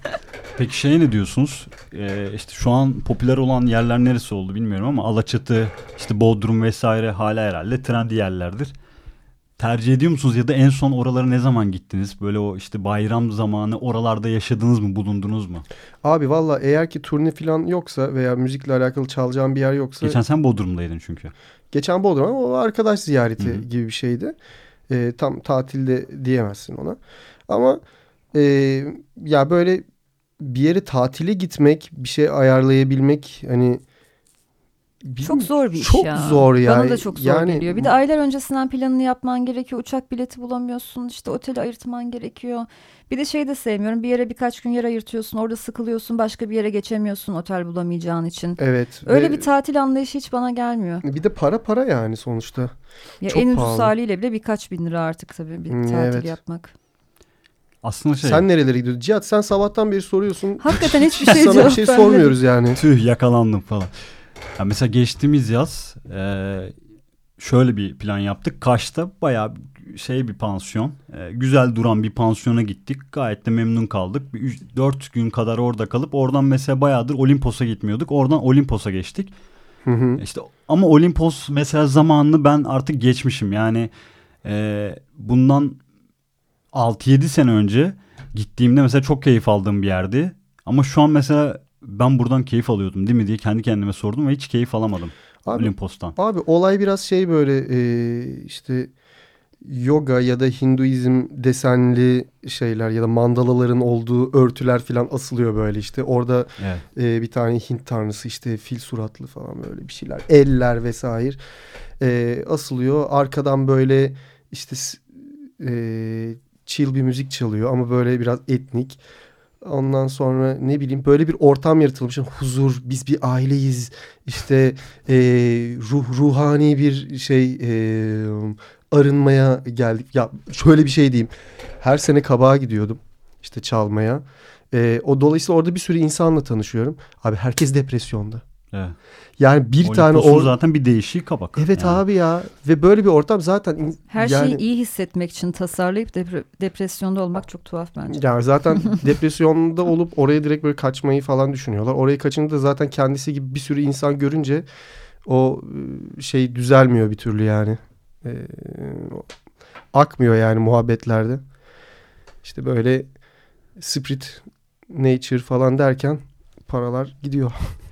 Peki şey ne diyorsunuz? Ee, işte şu an popüler olan yerler neresi oldu bilmiyorum ama Alaçatı, işte Bodrum vesaire hala herhalde trendi yerlerdir tercih ediyor musunuz ya da en son oralara ne zaman gittiniz? Böyle o işte bayram zamanı oralarda yaşadınız mı, bulundunuz mu? Abi valla eğer ki turne falan yoksa veya müzikle alakalı çalacağım bir yer yoksa. Geçen sen Bodrum'daydın çünkü. Geçen Bodrum ama o arkadaş ziyareti Hı-hı. gibi bir şeydi. E, tam tatilde diyemezsin ona. Ama e, ya böyle bir yere tatile gitmek, bir şey ayarlayabilmek hani çok zor bir iş çok ya. Çok zor ya. Bana da çok zor yani, geliyor. Bir de aylar öncesinden planını yapman gerekiyor. Uçak bileti bulamıyorsun. İşte oteli ayırtman gerekiyor. Bir de şey de sevmiyorum. Bir yere birkaç gün yer ayırtıyorsun. Orada sıkılıyorsun. Başka bir yere geçemiyorsun otel bulamayacağın için. Evet. Öyle bir tatil anlayışı hiç bana gelmiyor. Bir de para para yani sonuçta. Ya çok en ucuz haliyle bile birkaç bin lira artık tabii bir hmm, tatil evet. yapmak. Aslında şey. Sen nerelere gidiyorsun? Cihat sen sabahtan beri soruyorsun. Hakikaten hiçbir şey [laughs] Sana bir şey sormuyoruz yani. Tüh yakalandım falan. Ya mesela geçtiğimiz yaz e, şöyle bir plan yaptık. Kaş'ta bayağı şey bir pansiyon. E, güzel duran bir pansiyona gittik. Gayet de memnun kaldık. Bir üç, dört gün kadar orada kalıp oradan mesela bayağıdır Olimpos'a gitmiyorduk. Oradan Olimpos'a geçtik. Hı hı. İşte ama Olimpos mesela zamanını ben artık geçmişim. Yani e, bundan 6-7 sene önce gittiğimde mesela çok keyif aldığım bir yerdi. Ama şu an mesela ben buradan keyif alıyordum değil mi diye kendi kendime sordum ve hiç keyif alamadım abi, Olimpos'tan. Abi olay biraz şey böyle e, işte yoga ya da Hinduizm desenli şeyler ya da mandalaların olduğu örtüler falan asılıyor böyle işte. Orada evet. e, bir tane Hint tanrısı işte fil suratlı falan böyle bir şeyler. Eller vesaire e, asılıyor. Arkadan böyle işte e, chill bir müzik çalıyor ama böyle biraz etnik. Ondan sonra ne bileyim böyle bir ortam yaratılmış. Huzur, biz bir aileyiz. İşte e, ruh ruhani bir şey e, arınmaya geldik. Ya şöyle bir şey diyeyim. Her sene kabağa gidiyordum işte çalmaya. E, o dolayısıyla orada bir sürü insanla tanışıyorum. Abi herkes depresyonda. Evet. Yani bir Olimpos'un tane or zaten bir değişik kabak. Evet yani. abi ya ve böyle bir ortam zaten her yani... şeyi iyi hissetmek için tasarlayıp depre depresyonda olmak çok tuhaf bence. Yani zaten [laughs] depresyonda olup oraya direkt böyle kaçmayı falan düşünüyorlar. Orayı kaçınca da zaten kendisi gibi bir sürü insan görünce o ıı, şey düzelmiyor bir türlü yani. Ee, akmıyor yani muhabbetlerde. İşte böyle spirit nature falan derken paralar gidiyor. [laughs]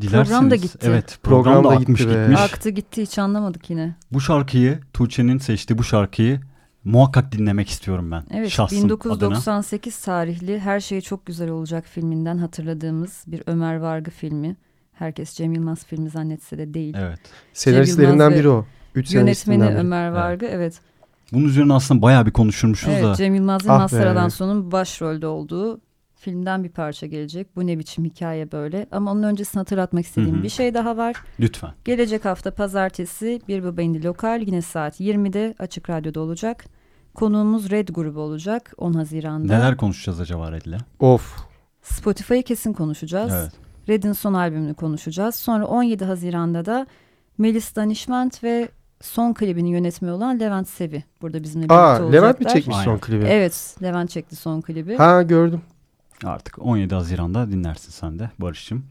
Dilerseniz. Program da gitti. Evet program, program da akmış gitti gitmiş. Aktı gitti hiç anlamadık yine. Bu şarkıyı Tuğçe'nin seçtiği bu şarkıyı muhakkak dinlemek istiyorum ben. Evet Şahsım 1998 adına. tarihli Her Şey Çok Güzel Olacak filminden hatırladığımız bir Ömer Vargı filmi. Herkes Cem Yılmaz filmi zannetse de değil. Evet. Senaristlerinden biri o. Üç yönetmeni Ömer Vargı evet. evet. Bunun üzerine aslında bayağı bir konuşurmuşuz evet, da. Cem Yılmaz ve ah Mazhar Alanson'un başrolde olduğu filmden bir parça gelecek. Bu ne biçim hikaye böyle. Ama onun öncesini hatırlatmak istediğim Hı-hı. bir şey daha var. Lütfen. Gelecek hafta pazartesi bir Baba Lokal yine saat 20'de Açık Radyo'da olacak. Konuğumuz Red grubu olacak 10 Haziran'da. Neler konuşacağız acaba Red'le? Of. Spotify'ı kesin konuşacağız. Evet. Red'in son albümünü konuşacağız. Sonra 17 Haziran'da da Melis Danişment ve son klibini yönetmeni olan Levent Sevi burada bizimle birlikte Aa olacaklar. Levent mi çekmiş Aynen. son klibi? Evet Levent çekti son klibi. Ha gördüm. Artık 17 Haziran'da dinlersin sen de Barış'cığım.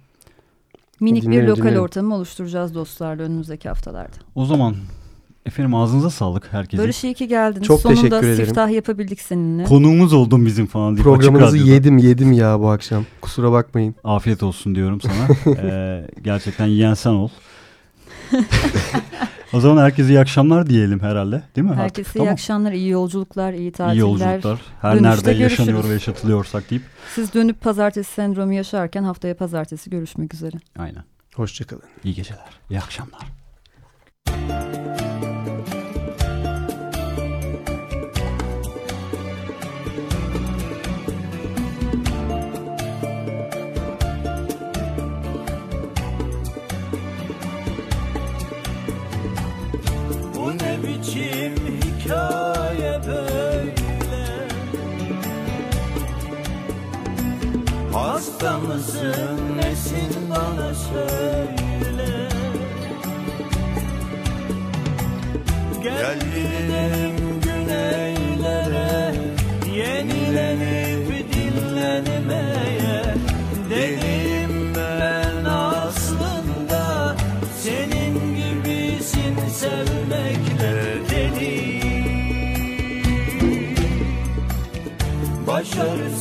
Minik bir Dinlerim, lokal dinlerim. ortamı oluşturacağız dostlarla önümüzdeki haftalarda. O zaman efendim ağzınıza sağlık herkesin. Barış iyi ki geldin. Çok Sonunda teşekkür ederim. siftah yapabildik seninle. Konuğumuz oldun bizim falan deyip Programınızı yedim yedim ya bu akşam. Kusura bakmayın. Afiyet olsun diyorum sana. [laughs] Ee, gerçekten yiyen sen ol. [laughs] o zaman herkese iyi akşamlar diyelim herhalde. Değil mi? Artık, Herkese iyi tamam. akşamlar, iyi yolculuklar, iyi tatiller. İyi yolculuklar. Her Dönüşte nerede yaşanıyor görüşürüz. ve yaşatılıyorsak deyip. Siz dönüp pazartesi sendromu yaşarken haftaya pazartesi görüşmek üzere. Aynen. Hoşçakalın. İyi geceler. İyi akşamlar. Mısın nesin bana söyle. Gel gidelim güneylere Yenilenip dinlenmeye. Deliyim ben aslında Senin gibisin sevmekle deli Başarısız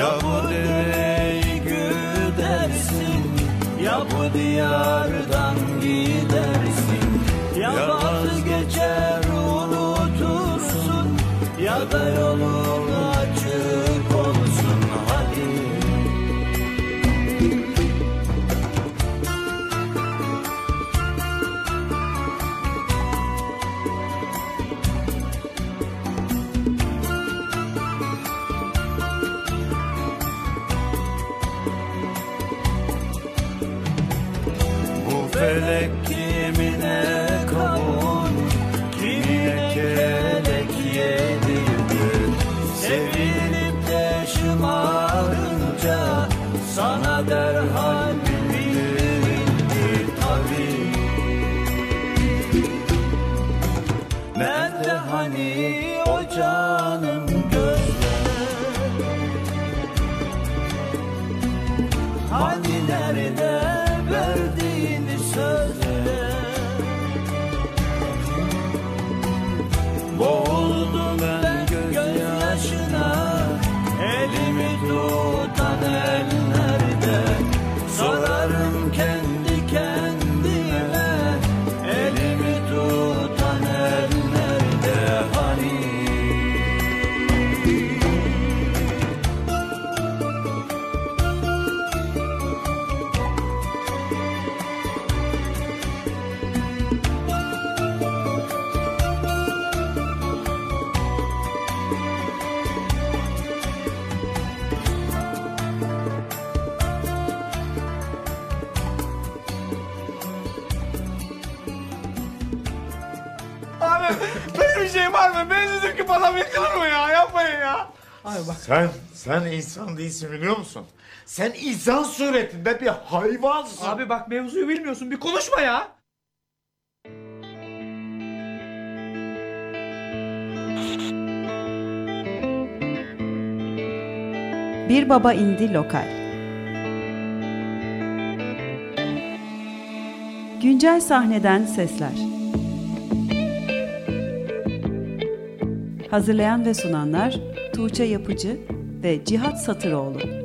Ya bu dereyi güdersin Ya bu diyardan gidersin. Ya vazgeçer unutursun Ya da yolun Baby. Adam yıkılır mı ya? Yapmayın ya. Abi bak. Sen, sen insan değilsin biliyor musun? Sen insan suretinde bir hayvansın. Abi bak mevzuyu bilmiyorsun. Bir konuşma ya. Bir Baba indi Lokal Güncel sahneden sesler Hazırlayan ve sunanlar Tuğçe Yapıcı ve Cihat Satıroğlu